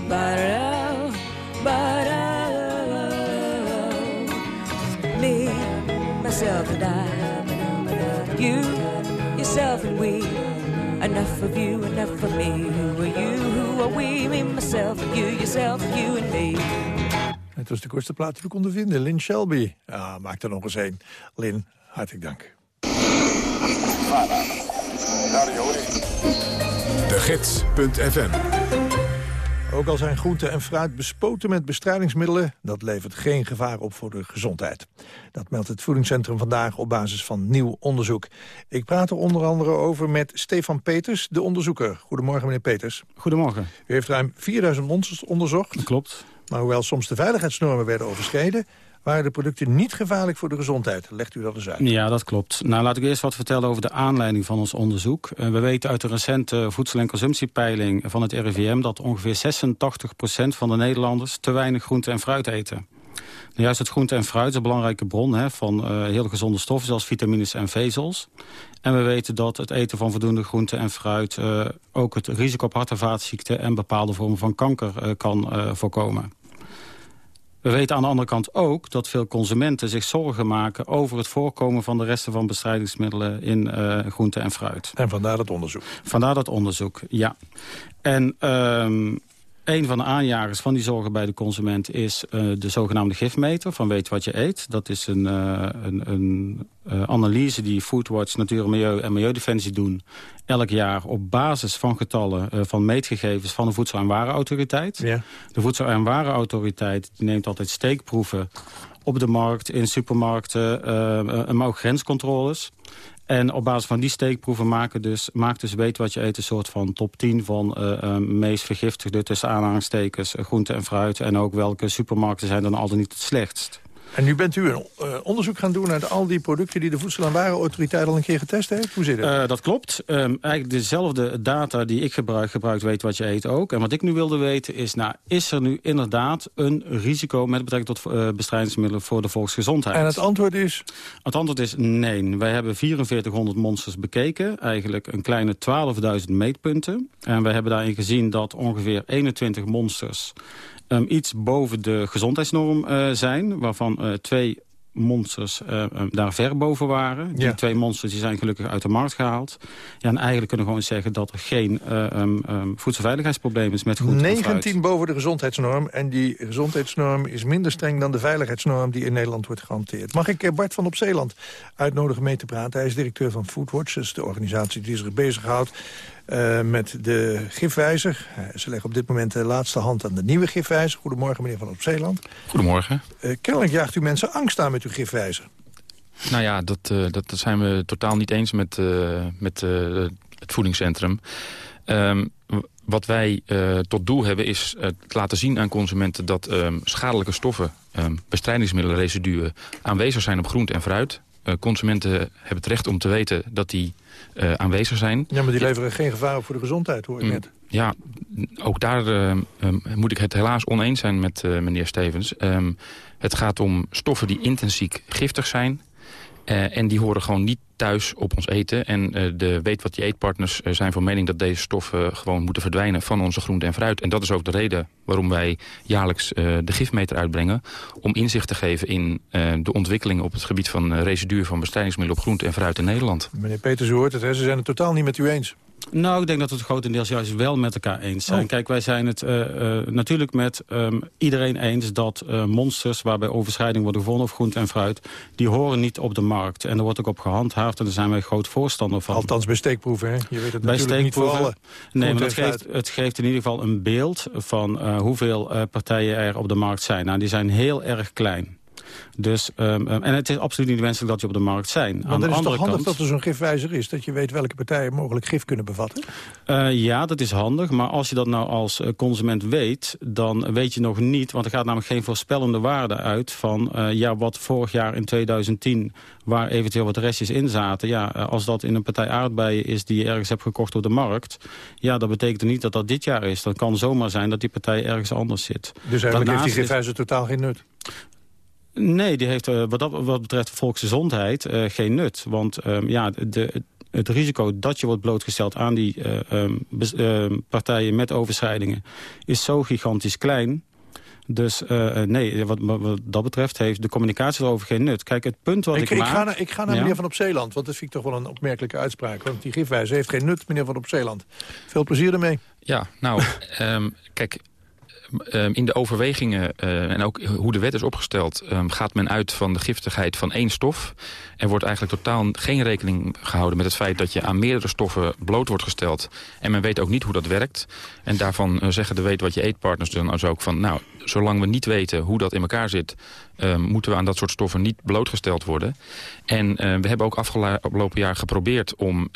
S10: But love, but love. Me, myself and I. You, yourself and we. Enough of you, enough of me. Who are you? Who are we? Me, myself, you, yourself, you and me.
S4: Het was de kortste plaat die we konden vinden. Lynn Shelby. Ja, maak er nog eens een. Lynn, hartelijk dank.
S1: De Gids.fm
S4: Ook al zijn groente en fruit bespoten met bestrijdingsmiddelen... dat levert geen gevaar op voor de gezondheid. Dat meldt het Voedingscentrum vandaag op basis van nieuw onderzoek. Ik praat er onder andere over met Stefan Peters, de onderzoeker. Goedemorgen, meneer Peters.
S12: Goedemorgen.
S4: U heeft ruim 4000 monsters onderzocht.
S12: Klopt.
S4: Maar hoewel soms de veiligheidsnormen werden overschreden waren de producten niet gevaarlijk voor de gezondheid. Legt u dat eens uit.
S12: Ja, dat klopt. Nou, laat ik eerst wat vertellen over de aanleiding van ons onderzoek. Uh, we weten uit de recente voedsel- en consumptiepeiling van het RIVM... dat ongeveer 86% van de Nederlanders te weinig groente en fruit eten. Nou, juist het groente en fruit is een belangrijke bron hè, van uh, heel gezonde stoffen... zoals vitamines en vezels. En we weten dat het eten van voldoende groente en fruit... Uh, ook het risico op hart- en vaatziekten en bepaalde vormen van kanker kan voorkomen. We weten aan de andere kant ook dat veel consumenten zich zorgen maken... over het voorkomen van de resten van bestrijdingsmiddelen in uh, groente en fruit.
S4: En vandaar dat onderzoek?
S12: Vandaar dat onderzoek, ja. En um, een van de aanjagers van die zorgen bij de consument is uh, de zogenaamde gifmeter van weet wat je eet. Dat is een, uh, een, een uh, analyse die Foodwatch, Natuur en Milieu en Milieudefensie doen elk jaar op basis van getallen van meetgegevens van de Voedsel- en Warenautoriteit.
S4: Ja.
S12: De Voedsel- en Warenautoriteit die neemt altijd steekproeven op de markt, in supermarkten, maar ook grenscontroles. En op basis van die steekproeven maken dus, maakt dus Weet Wat Je Eet... een soort van top 10 van uh, uh, meest vergiftigde tussen aanhalingstekens... groente en fruit. En ook welke supermarkten zijn dan altijd niet het slechtst.
S4: En nu bent u een uh, onderzoek gaan doen naar al die producten... die de Voedsel- en Warenautoriteit al een keer getest heeft? Hoe zit het?
S12: Uh, dat klopt. Um, eigenlijk dezelfde data die ik gebruik, gebruikt Weet Wat Je Eet ook. En wat ik nu wilde weten is... Nou, is er nu inderdaad een risico met betrekking tot uh, bestrijdingsmiddelen... voor de volksgezondheid?
S4: En het antwoord is?
S12: Het antwoord is nee. Wij hebben 4400 monsters bekeken. Eigenlijk een kleine 12.000 meetpunten. En we hebben daarin gezien dat ongeveer 21 monsters... Um, iets boven de gezondheidsnorm uh, zijn, waarvan uh, twee monsters uh, daar ver boven waren. Die
S4: Ja.
S12: twee monsters die zijn gelukkig uit de markt gehaald. Ja, en eigenlijk kunnen we gewoon zeggen dat er geen uh, um, um, voedselveiligheidsprobleem is met fruit.
S4: 19 boven de gezondheidsnorm. En die gezondheidsnorm is minder streng dan de veiligheidsnorm die in Nederland wordt gehanteerd. Mag ik eh, Bart van op Zeeland uitnodigen mee te praten? Hij is directeur van Foodwatch. Is de organisatie die zich bezighoudt uh, met de gifwijzer. Uh, ze leggen op dit moment de laatste hand aan de nieuwe gifwijzer. Goedemorgen meneer van op Zeeland.
S13: Goedemorgen.
S4: Uh, kennelijk jaagt u mensen angst aan met uw gifwijzer.
S13: Nou ja, dat, uh, dat zijn we totaal niet eens met, met het voedingscentrum. Um, wat wij uh, tot doel hebben is uh, te laten zien aan consumenten... dat um, schadelijke stoffen, um, bestrijdingsmiddelen, residuen... aanwezig zijn op groente en fruit. Uh, consumenten hebben het recht om te weten dat die uh, aanwezig zijn.
S4: Ja, maar die leveren geen gevaar op voor de gezondheid, hoor ik net.
S13: Ja, ook daar uh, um, moet ik het helaas oneens zijn met uh, meneer Stevens. Um, het gaat om stoffen die intensiek giftig zijn... Eh, en die horen gewoon niet thuis op ons eten. En eh, de Weet wat je eetpartners uh, zijn van mening dat deze stoffen gewoon moeten verdwijnen van onze groente en fruit. En dat is ook de reden waarom wij jaarlijks de gifmeter uitbrengen. Om inzicht te geven in de ontwikkelingen op het gebied van residuen van bestrijdingsmiddelen op groente en fruit in Nederland.
S4: Meneer Peters, u hoort het, hè? ze zijn het totaal niet met u eens.
S12: Nou, ik denk dat we het grotendeels juist wel met elkaar eens zijn.
S4: Oh.
S12: Kijk, wij zijn het uh, uh, natuurlijk met um, iedereen eens dat uh, monsters... waarbij overschrijding worden gevonden of groente en fruit... die horen niet op de markt. En er wordt ook op gehandhaafd en daar zijn wij groot voorstander van.
S4: Althans bij steekproeven, hè? Je weet het
S12: bij
S4: natuurlijk niet voor alle.
S12: Nee, maar het geeft, het geeft in ieder geval een beeld van hoeveel partijen er op de markt zijn. Nou, die zijn heel erg klein. Dus, um, en het is absoluut niet wenselijk dat die op de markt zijn.
S4: Maar
S12: Aan
S4: dan
S12: de
S4: is het toch handig
S12: kant,
S4: dat er zo'n gifwijzer is... dat je weet welke partijen mogelijk gif kunnen bevatten?
S12: Uh, ja, dat is handig. Maar als je dat nou als uh, consument weet... dan weet je nog niet, want er gaat namelijk geen voorspellende waarde uit... van uh, ja, wat vorig jaar in 2010 waar eventueel wat restjes in zaten... ja, als dat in een partij aardbeien is die je ergens hebt gekocht op de markt... ja, dat betekent niet dat dat dit jaar is. Dat kan zomaar zijn dat die partij ergens anders zit.
S4: Dus eigenlijk heeft die gifwijzer totaal geen nut?
S12: Nee, die heeft uh, wat, dat, wat betreft volksgezondheid uh, geen nut. Want um, ja, de, het risico dat je wordt blootgesteld aan die uh, um, partijen met overschrijdingen... is zo gigantisch klein... Dus uh, nee, wat, wat, dat betreft heeft de communicatie erover geen nut. Kijk, het punt wat ik,
S4: ik,
S12: ik maak...
S4: Ga naar, ik ga naar
S12: ja?
S4: meneer Van Op Zeeland, want dat vind ik toch wel een opmerkelijke uitspraak. Want die gifwijze heeft geen nut, meneer Van Op Zeeland. Veel plezier ermee.
S13: Ja, nou, um, kijk, in de overwegingen uh, en ook hoe de wet is opgesteld... Um, gaat men uit van de giftigheid van één stof. Er wordt eigenlijk totaal geen rekening gehouden met het feit... dat je aan meerdere stoffen bloot wordt gesteld. En men weet ook niet hoe dat werkt. En daarvan uh, zeggen de weet wat je eetpartners dan dus ook van... nou, zolang we niet weten hoe dat in elkaar zit... Um, moeten we aan dat soort stoffen niet blootgesteld worden. En we hebben ook afgelopen jaar geprobeerd om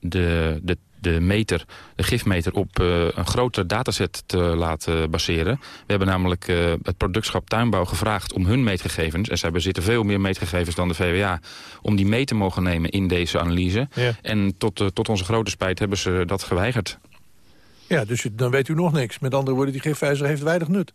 S13: de, de de meter, de gifmeter op uh, een grotere dataset te laten baseren. We hebben namelijk uh, het productschap Tuinbouw gevraagd om hun meetgegevens. En zij bezitten veel meer meetgegevens dan de VWA. Om die mee te mogen nemen in deze analyse.
S4: Ja.
S13: En tot, uh, tot onze grote spijt hebben ze dat geweigerd.
S4: Ja, dus dan weet u nog niks. Met andere woorden, die gifwijzer heeft weinig nut.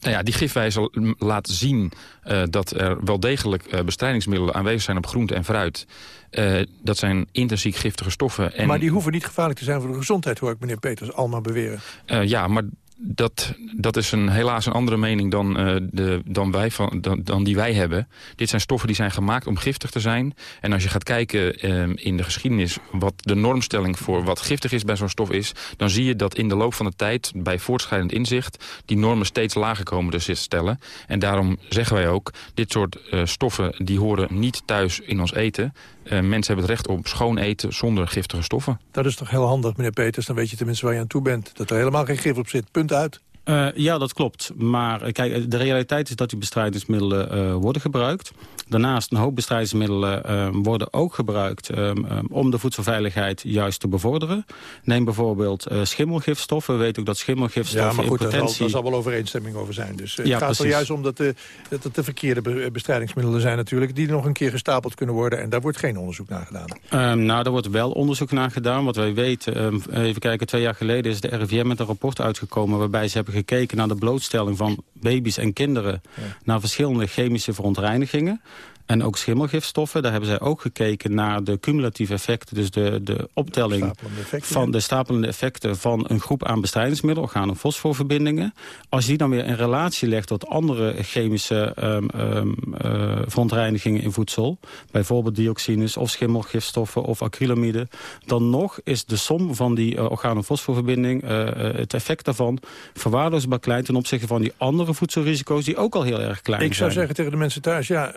S13: Nou ja, die gifwijzer laat zien uh, dat er wel degelijk uh, bestrijdingsmiddelen aanwezig zijn op groente en fruit. Uh, dat zijn intrinsiek giftige stoffen. En...
S4: Maar die hoeven niet gevaarlijk te zijn voor de gezondheid, hoor ik meneer Peters allemaal beweren.
S13: ja, maar dat, dat is een, helaas een andere mening dan, uh, de, dan, wij van, dan, die wij hebben. Dit zijn stoffen die zijn gemaakt om giftig te zijn. En als je gaat kijken uh, in de geschiedenis wat de normstelling voor wat giftig is bij zo'n stof is... dan zie je dat in de loop van de tijd bij voortschrijdend inzicht... die normen steeds lager komen te stellen. En daarom zeggen wij ook, dit soort uh, stoffen die horen niet thuis in ons eten... Uh, mensen hebben het recht op schoon eten zonder giftige stoffen.
S4: Dat is toch heel handig, meneer Peters. Dan weet je tenminste waar je aan toe bent. Dat er helemaal geen gif op zit. Punt uit.
S12: Uh, ja, dat klopt. Maar uh, kijk, de realiteit is dat die bestrijdingsmiddelen uh, worden gebruikt. Daarnaast, een hoop bestrijdingsmiddelen worden ook gebruikt... Um, um, om de voedselveiligheid juist te bevorderen. Neem bijvoorbeeld schimmelgifstoffen. We weten ook dat schimmelgifstoffen
S4: ja, maar goed,
S12: in potentie...
S4: daar, zal, wel overeenstemming over zijn. Dus het gaat
S12: precies.
S4: er juist om dat, de, dat het de verkeerde bestrijdingsmiddelen zijn natuurlijk... die nog een keer gestapeld kunnen worden. En daar wordt geen onderzoek naar gedaan.
S12: Um, nou, daar wordt wel onderzoek naar gedaan. Wat wij weten, even kijken, twee jaar geleden is de RIVM met een rapport uitgekomen... waarbij ze hebben gekeken naar de blootstelling van baby's en kinderen... Ja. naar verschillende chemische verontreinigingen. En ook schimmelgifstoffen. Daar hebben zij ook gekeken naar de cumulatieve effecten. Dus de, de optelling
S4: de
S12: van de stapelende effecten van een groep aan bestrijdingsmiddelen. Orgaan- en fosforverbindingen. Als je die dan weer in relatie legt tot andere chemische um, um, uh, verontreinigingen in voedsel. Bijvoorbeeld dioxines of schimmelgifstoffen of acrylamide. Dan nog is de som van die uh, orgaan- en fosforverbinding, uh, het effect daarvan, verwaarloosbaar klein ten opzichte van die andere voedselrisico's die ook al heel erg klein
S4: Ik
S12: zijn.
S4: zou zeggen tegen de mensen thuis, ja...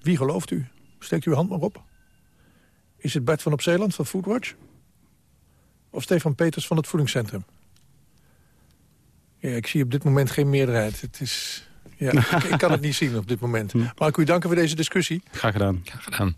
S4: Wie gelooft u? Steekt uw hand maar op. Is het Bert van op Zeeland van Foodwatch? Of Stefan Peters van het Voedingscentrum? Ja, ik zie op dit moment geen meerderheid. Het is... Ja, ik, ik kan het niet zien op dit moment. Mag ik u danken voor deze discussie?
S12: Graag gedaan.
S13: Graag gedaan.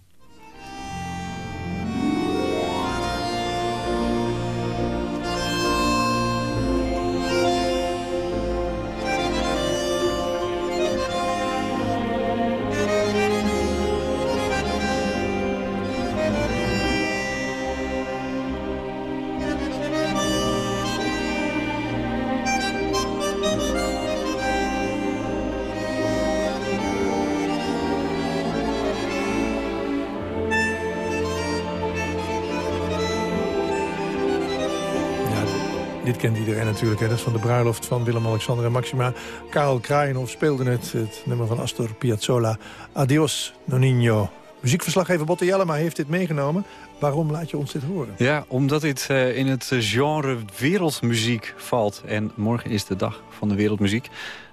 S4: Kent iedereen natuurlijk, hè? dat is van de bruiloft van Willem-Alexander en Maxima. Karel Kraaienhof speelde het, het nummer van Astor Piazzolla. Adios, Nonino. Muziekverslaggever Botte Jellema heeft dit meegenomen. Waarom laat je ons dit horen?
S14: Ja, omdat dit uh, in het genre wereldmuziek valt. En morgen is de dag van de wereldmuziek.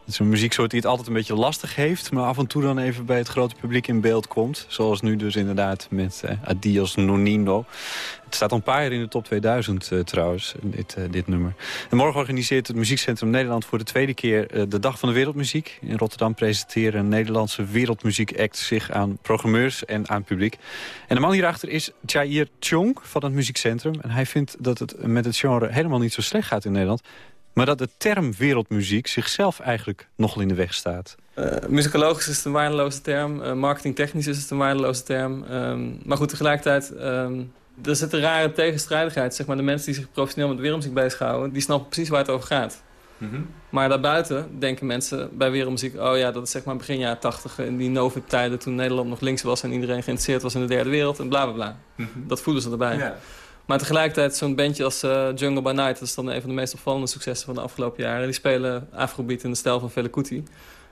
S14: Is een muzieksoort die het altijd een beetje lastig heeft... maar af en toe dan even bij het grote publiek in beeld komt. Zoals nu dus inderdaad met uh, Adios Nonino. Het staat al een paar jaar in de top 2000 uh, trouwens, dit, uh, dit nummer. En morgen organiseert het Muziekcentrum Nederland voor de tweede keer... de Dag van de Wereldmuziek. In Rotterdam presenteren Nederlandse wereldmuziekact zich aan programmeurs en aan publiek. En de man hierachter is Jair Chong van het Muziekcentrum. En hij vindt dat het met het genre helemaal niet zo slecht gaat in Nederland... Maar dat de term wereldmuziek zichzelf eigenlijk nogal in de weg staat.
S15: Uh, muzikologisch is het een waardeloze term. Uh, marketingtechnisch is het een waardeloze term. Um, maar goed, tegelijkertijd... Um, er zit een rare tegenstrijdigheid. Zeg maar, de mensen die zich professioneel met wereldmuziek bezighouden... die snappen precies waar het over gaat. Mm -hmm. Maar daarbuiten denken mensen bij wereldmuziek... oh ja, dat is zeg maar begin jaren tachtig... in die Novi-tijden toen Nederland nog links was... en iedereen geïnteresseerd was in de derde wereld en bla bla bla. Mm -hmm. Dat voelen ze erbij. Ja. Maar tegelijkertijd zo'n bandje als uh, Jungle by Night... dat is dan een van de meest opvallende successen van de afgelopen jaren. Die spelen afrobeat in de stijl van Fela Kuti.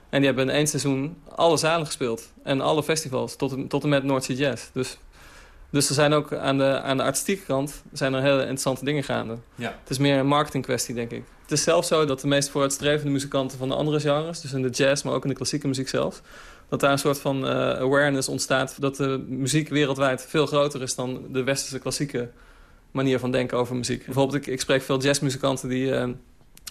S15: En die hebben in één seizoen alle zalen gespeeld. En alle festivals, tot, tot en met North Sea Jazz. Dus, dus er zijn ook aan de, aan de artistieke kant zijn er hele interessante dingen gaande. Ja. Het is meer een marketing kwestie, denk ik. Het is zelfs zo dat de meest vooruitstrevende muzikanten van de andere genres... dus in de jazz, maar ook in de klassieke muziek zelf... dat daar een soort van uh, awareness ontstaat... dat de muziek wereldwijd veel groter is dan de westerse klassieke manier van denken over muziek. Bijvoorbeeld, ik, ik spreek veel jazzmuzikanten die uh,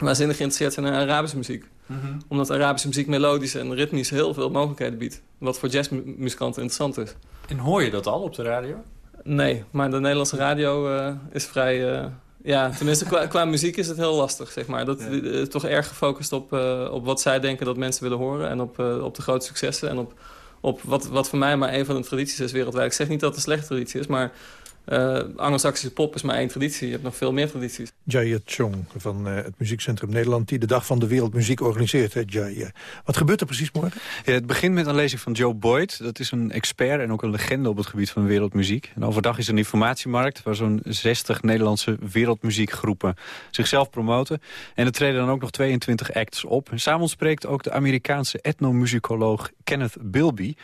S15: waanzinnig geïnteresseerd zijn in Arabische muziek. Mm -hmm. Omdat Arabische muziek melodisch en ritmisch heel veel mogelijkheden biedt. Wat voor jazzmuzikanten interessant is.
S14: En hoor je dat al op de radio?
S15: Nee, maar de Nederlandse radio uh, is vrij... Uh, ja, tenminste qua, qua, muziek is het heel lastig, zeg maar. Dat ja. toch erg gefocust op, op wat zij denken dat mensen willen horen... en op, op de grote successen en op, op wat, wat voor mij maar een van de tradities is wereldwijd. Ik zeg niet dat het een slechte traditie is, maar uh, Anglo-Saxische pop is maar één traditie. Je hebt nog veel meer tradities.
S4: Jaya Chong van uh, het Muziekcentrum Nederland... die de Dag van de Wereldmuziek organiseert. Hè, Jaya. Wat gebeurt er precies morgen?
S14: Ja, het begint met een lezing van Joe Boyd. Dat is een expert en ook een legende op het gebied van wereldmuziek. En overdag is er een informatiemarkt... waar zo'n 60 Nederlandse wereldmuziekgroepen zichzelf promoten. En er treden dan ook nog 22 acts op. En s'avonds spreekt ook de Amerikaanse etnomusicoloog Kenneth Bilby...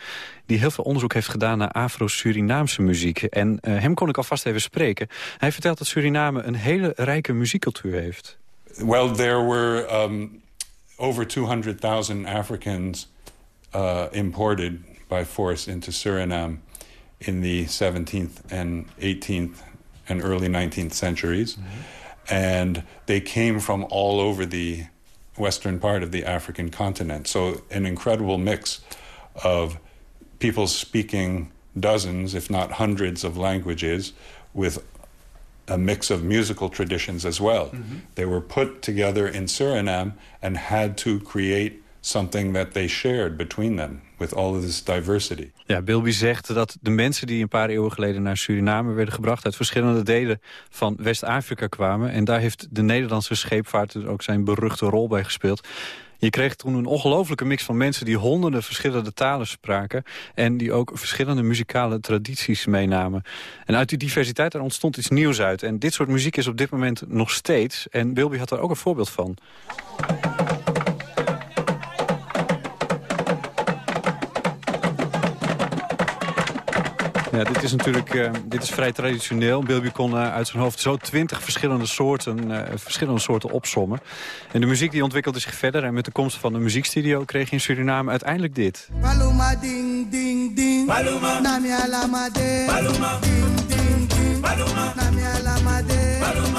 S14: die heel veel onderzoek heeft gedaan naar Afro-Surinaamse muziek. En uh, hem kon ik alvast even spreken. Hij vertelt dat Suriname een hele rijke muziekcultuur heeft.
S16: Well, there were um, over 200,000 Africans uh, imported by force into Suriname in the 17th and 18th and early 19th centuries. Mm -hmm. And they came from all over the western part of the African continent. So an incredible mix of people speaking dozens, if not hundreds, of languages with a mix of musical traditions as well. Mm -hmm. They were put together in Suriname and had to create something that they shared between them with all of this diversity.
S14: Ja, Bilby zegt dat de mensen die een paar eeuwen geleden naar Suriname werden gebracht... uit verschillende delen van West-Afrika kwamen. En daar heeft de Nederlandse scheepvaart dus ook zijn beruchte rol bij gespeeld. Je kreeg toen een ongelofelijke mix van mensen die honderden verschillende talen spraken... en die ook verschillende muzikale tradities meenamen. En uit die diversiteit daar ontstond iets nieuws uit. En dit soort muziek is op dit moment nog steeds. En Bilby had er ook een voorbeeld van. Ja, dit is natuurlijk uh, dit is vrij traditioneel. Bilby kon uh, uit zijn hoofd zo twintig verschillende soorten, uh, verschillende soorten opsommen. En de muziek die ontwikkelde zich verder. En met de komst van de muziekstudio kreeg je in Suriname uiteindelijk dit. Paloma ding ding ding. Paloma. Nami alama de. Paloma. Ding ding ding. Paloma. Nami alama de. Paloma.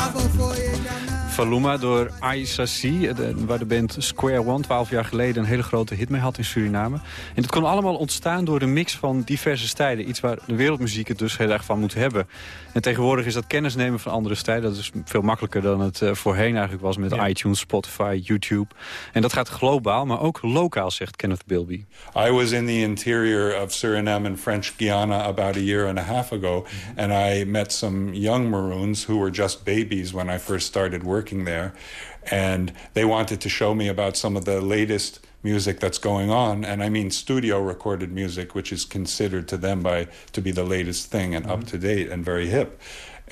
S14: Faluma door Aisasi, waar de band Square One 12 jaar geleden een hele grote hit mee had in Suriname. En dat kon allemaal ontstaan door de mix van diverse stijlen. Iets waar de wereldmuziek het dus heel erg van moet hebben. En tegenwoordig is dat kennis nemen van andere stijlen. Dat is veel makkelijker dan het uh, voorheen eigenlijk was met ja. iTunes, Spotify, YouTube. En dat gaat globaal, maar ook lokaal, zegt Kenneth Bilby.
S16: I was in the interior of Suriname and French Guiana about a year and a half ago. -hmm. And I met some young Maroons who were just babies when I first started working working there. And they wanted to show me about some of the latest music that's going on and i mean studio recorded music which is considered to them by to be the latest thing and mm -hmm. up to date and very hip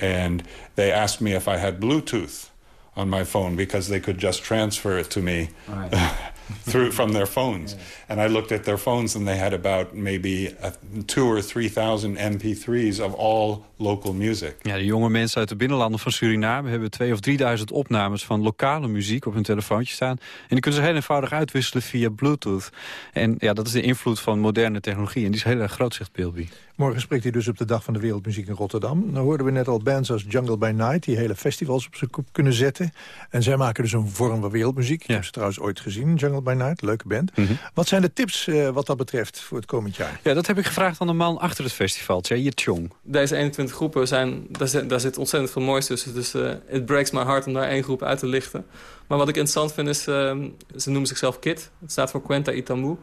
S16: and they asked me if i had bluetooth on my phone because they could just transfer it to me through from their phones. And I looked at their phones and they had about maybe a, two or three thousand MP3s of all local music.
S14: Ja, de jonge mensen uit de binnenlanden van Suriname hebben twee of drieduizend opnames van lokale muziek op hun telefoontje staan. En die kunnen ze heel eenvoudig uitwisselen via Bluetooth. En ja, dat is de invloed van moderne technologie. En die is heel erg groot, zegt Bilby.
S4: Morgen spreekt hij dus op de Dag van de Wereldmuziek in Rotterdam. Dan hoorden we net al bands als Jungle by Night... die hele festivals op zijn kop kunnen zetten. En zij maken dus een vorm van wereldmuziek. Ik heb ze trouwens ooit gezien, Jungle by Night. Leuke band.
S14: Mhm.
S4: Wat zijn de tips eh, wat dat betreft voor het komend jaar?
S14: Ja, dat heb ik gevraagd aan de man achter het festival, Jair Chong.
S15: Deze 21 groepen, zijn, daar, zit, daar zit ontzettend veel moois tussen. Dus eh it breaks my heart om daar één groep uit te lichten. Maar wat ik interessant vind is, eh, ze noemen zichzelf KIT. Het staat voor Quenta Itambu.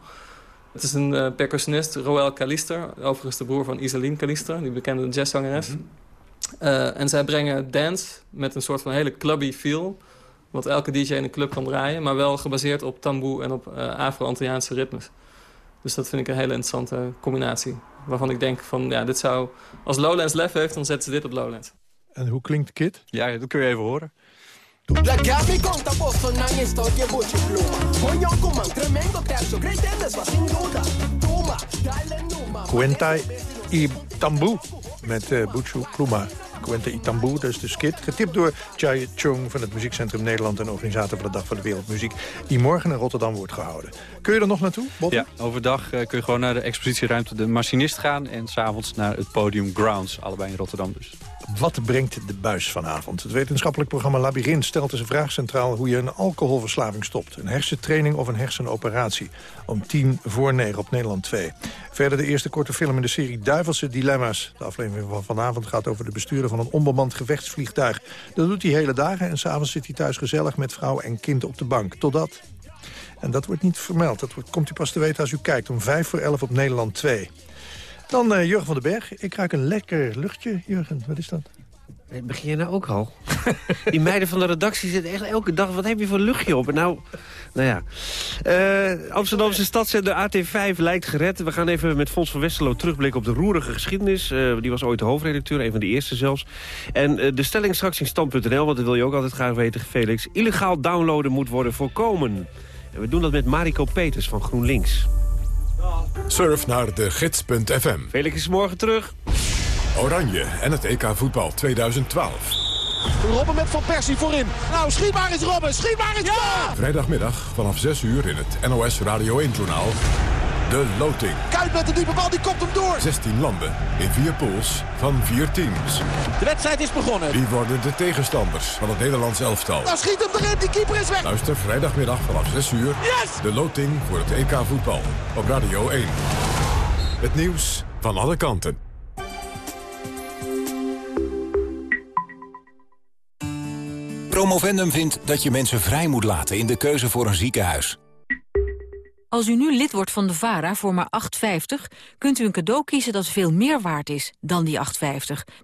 S15: Het is een eh, percussionist, Roel Kalister. Overigens de broer van Isaline Kalister, die bekende jazzzangeres. Eh, en zij brengen dance met een soort van hele clubby feel. Wat elke DJ in een club kan draaien. Maar wel gebaseerd op tamboe en op eh, Afro-Antilliaanse ritmes. Dus dat vind ik een hele interessante combinatie. Waarvan ik denk van, ja, dit zou... Als Lowlands lef heeft, dan zetten ze dit op Lowlands.
S4: En hoe klinkt Kit?
S14: Ja, dat kun je even horen.
S17: La chiave conta posto na pluma come un tremendo va sin duda Tuma, dai numa
S4: Quentai Itambu met uh, Pluma. Quenta Itambu, dat is de skit. Getipt door Chai Chung van het Muziekcentrum Nederland... en organisator van de Dag van de Wereldmuziek... die morgen in Rotterdam wordt gehouden. Kun je er nog naartoe, Bob?
S14: Ja, overdag eh, kun je gewoon naar de expositieruimte De Machinist gaan... en s'avonds naar het podium Grounds, allebei in Rotterdam dus.
S4: Wat brengt de buis vanavond? Het wetenschappelijk programma Labyrinth stelt dus een vraag centraal... hoe je een alcoholverslaving stopt. Een hersentraining of een hersenoperatie. Om tien voor negen op Nederland 2. Verder de eerste korte film in de serie Duivelse Dilemma's. De aflevering van vanavond gaat over de bestuurder van een onbemand gevechtsvliegtuig. Dat doet hij hele dagen en s'avonds zit hij thuis gezellig... met vrouw en kind op de bank. Totdat... En dat wordt niet vermeld. Dat komt u pas te weten als u kijkt om vijf voor elf op Nederland 2. Dan uh, Jurgen van den Berg. Ik ruik een lekker luchtje. Jurgen, wat is dat?
S18: Begin je nou ook al? Die meiden van de redactie zitten echt elke dag... wat heb je voor luchtje op? Nou, nou ja. Uh, Amsterdamse stadszender AT5 lijkt gered. We gaan even met Fons van Westerlo terugblikken op de roerige geschiedenis. Uh, die was ooit de hoofdredacteur, een van de eerste zelfs. En de stelling straks in stand.nl, want dat wil je ook altijd graag weten, Felix. Illegaal downloaden moet worden voorkomen. En we doen dat met Mariko Peters van GroenLinks.
S1: Surf naar de gids.fm.
S18: Felix is morgen terug.
S1: Oranje en het EK voetbal 2012.
S19: Robben met Van Persie voorin. Nou, schiet maar eens Robben, schiet maar eens ja!
S1: Vrijdagmiddag vanaf 6 uur in het NOS Radio 1-journaal. De loting.
S19: Kuit met de diepe bal, die komt hem door.
S1: 16 landen in vier pools van vier teams.
S19: De wedstrijd is begonnen.
S1: Wie worden de tegenstanders van het Nederlands elftal?
S19: Nou schiet hem erin, die keeper is weg.
S1: Luister vrijdagmiddag vanaf 6 uur.
S19: Yes!
S1: De loting voor het EK voetbal op Radio 1. Het nieuws van alle kanten.
S20: Promovendum vindt dat je mensen vrij moet laten in de keuze voor een ziekenhuis.
S21: Als u nu lid wordt van de VARA voor maar 8,50... kunt u een cadeau kiezen dat veel meer waard is dan die 8,50.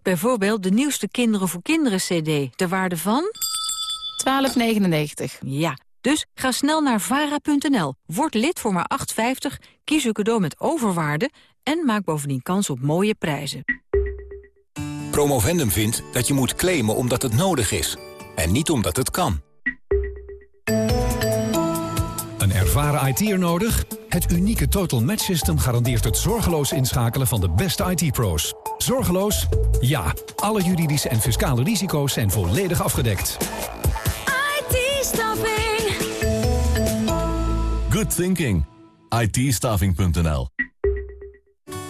S21: Bijvoorbeeld de nieuwste Kinderen voor Kinderen CD, ter waarde van... 12,99. Ja, dus ga snel naar vara.nl, word lid voor maar 8,50... kies uw cadeau met overwaarde en maak bovendien kans op mooie prijzen.
S20: Promovendum vindt dat je moet claimen omdat het nodig is... en niet omdat het kan.
S22: Ervaren IT'er nodig? Het unieke Total Match System garandeert het zorgeloos inschakelen van de beste IT-pro's. Zorgeloos? Ja. Alle juridische en fiscale risico's zijn volledig afgedekt.
S10: IT-staffing.
S23: Good thinking. IT-staffing.nl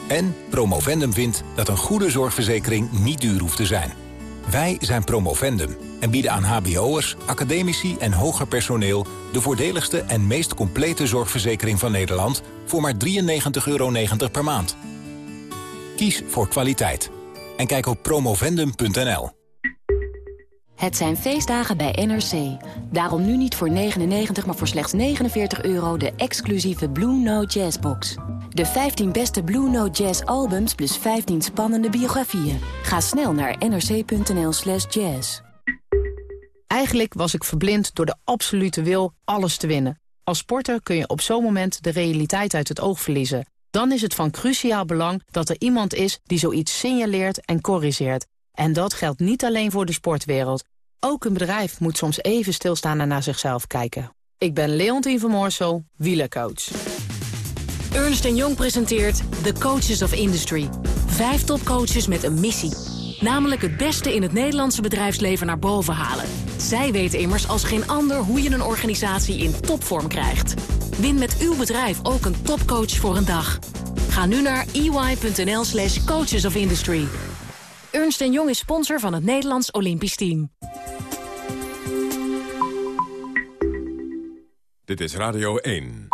S20: En Promovendum vindt dat een goede zorgverzekering niet duur hoeft te zijn. Wij zijn Promovendum en bieden aan hbo'ers, academici en hoger personeel... de voordeligste en meest complete zorgverzekering van Nederland... voor maar 93,90 euro per maand. Kies voor kwaliteit. En kijk op promovendum.nl.
S24: Het zijn feestdagen bij NRC. Daarom nu niet voor 99, maar voor slechts 49 euro de exclusieve Blue Note Jazz box. De 15 beste Blue Note Jazz albums plus 15 spannende biografieën. Ga snel naar nrc.nl slash jazz.
S25: Eigenlijk was ik verblind door de absolute wil alles te winnen. Als sporter kun je op zo'n moment de realiteit uit het oog verliezen. Dan is het van cruciaal belang dat er iemand is die zoiets signaleert en corrigeert. En dat geldt niet alleen voor de sportwereld. Ook een bedrijf moet soms even stilstaan en naar zichzelf kijken. Ik ben Leontien van Moorsel, wielercoach.
S21: Ernst Jong presenteert The Coaches of Industry. Vijf topcoaches met een missie. Namelijk het beste in het Nederlandse bedrijfsleven naar boven halen. Zij weten immers als geen ander hoe je een organisatie in topvorm krijgt. Win met uw bedrijf ook een topcoach voor een dag. Ga nu naar ey.nl slash coaches of industry. Ernst Jong is sponsor van het Nederlands Olympisch Team.
S1: Dit is Radio 1.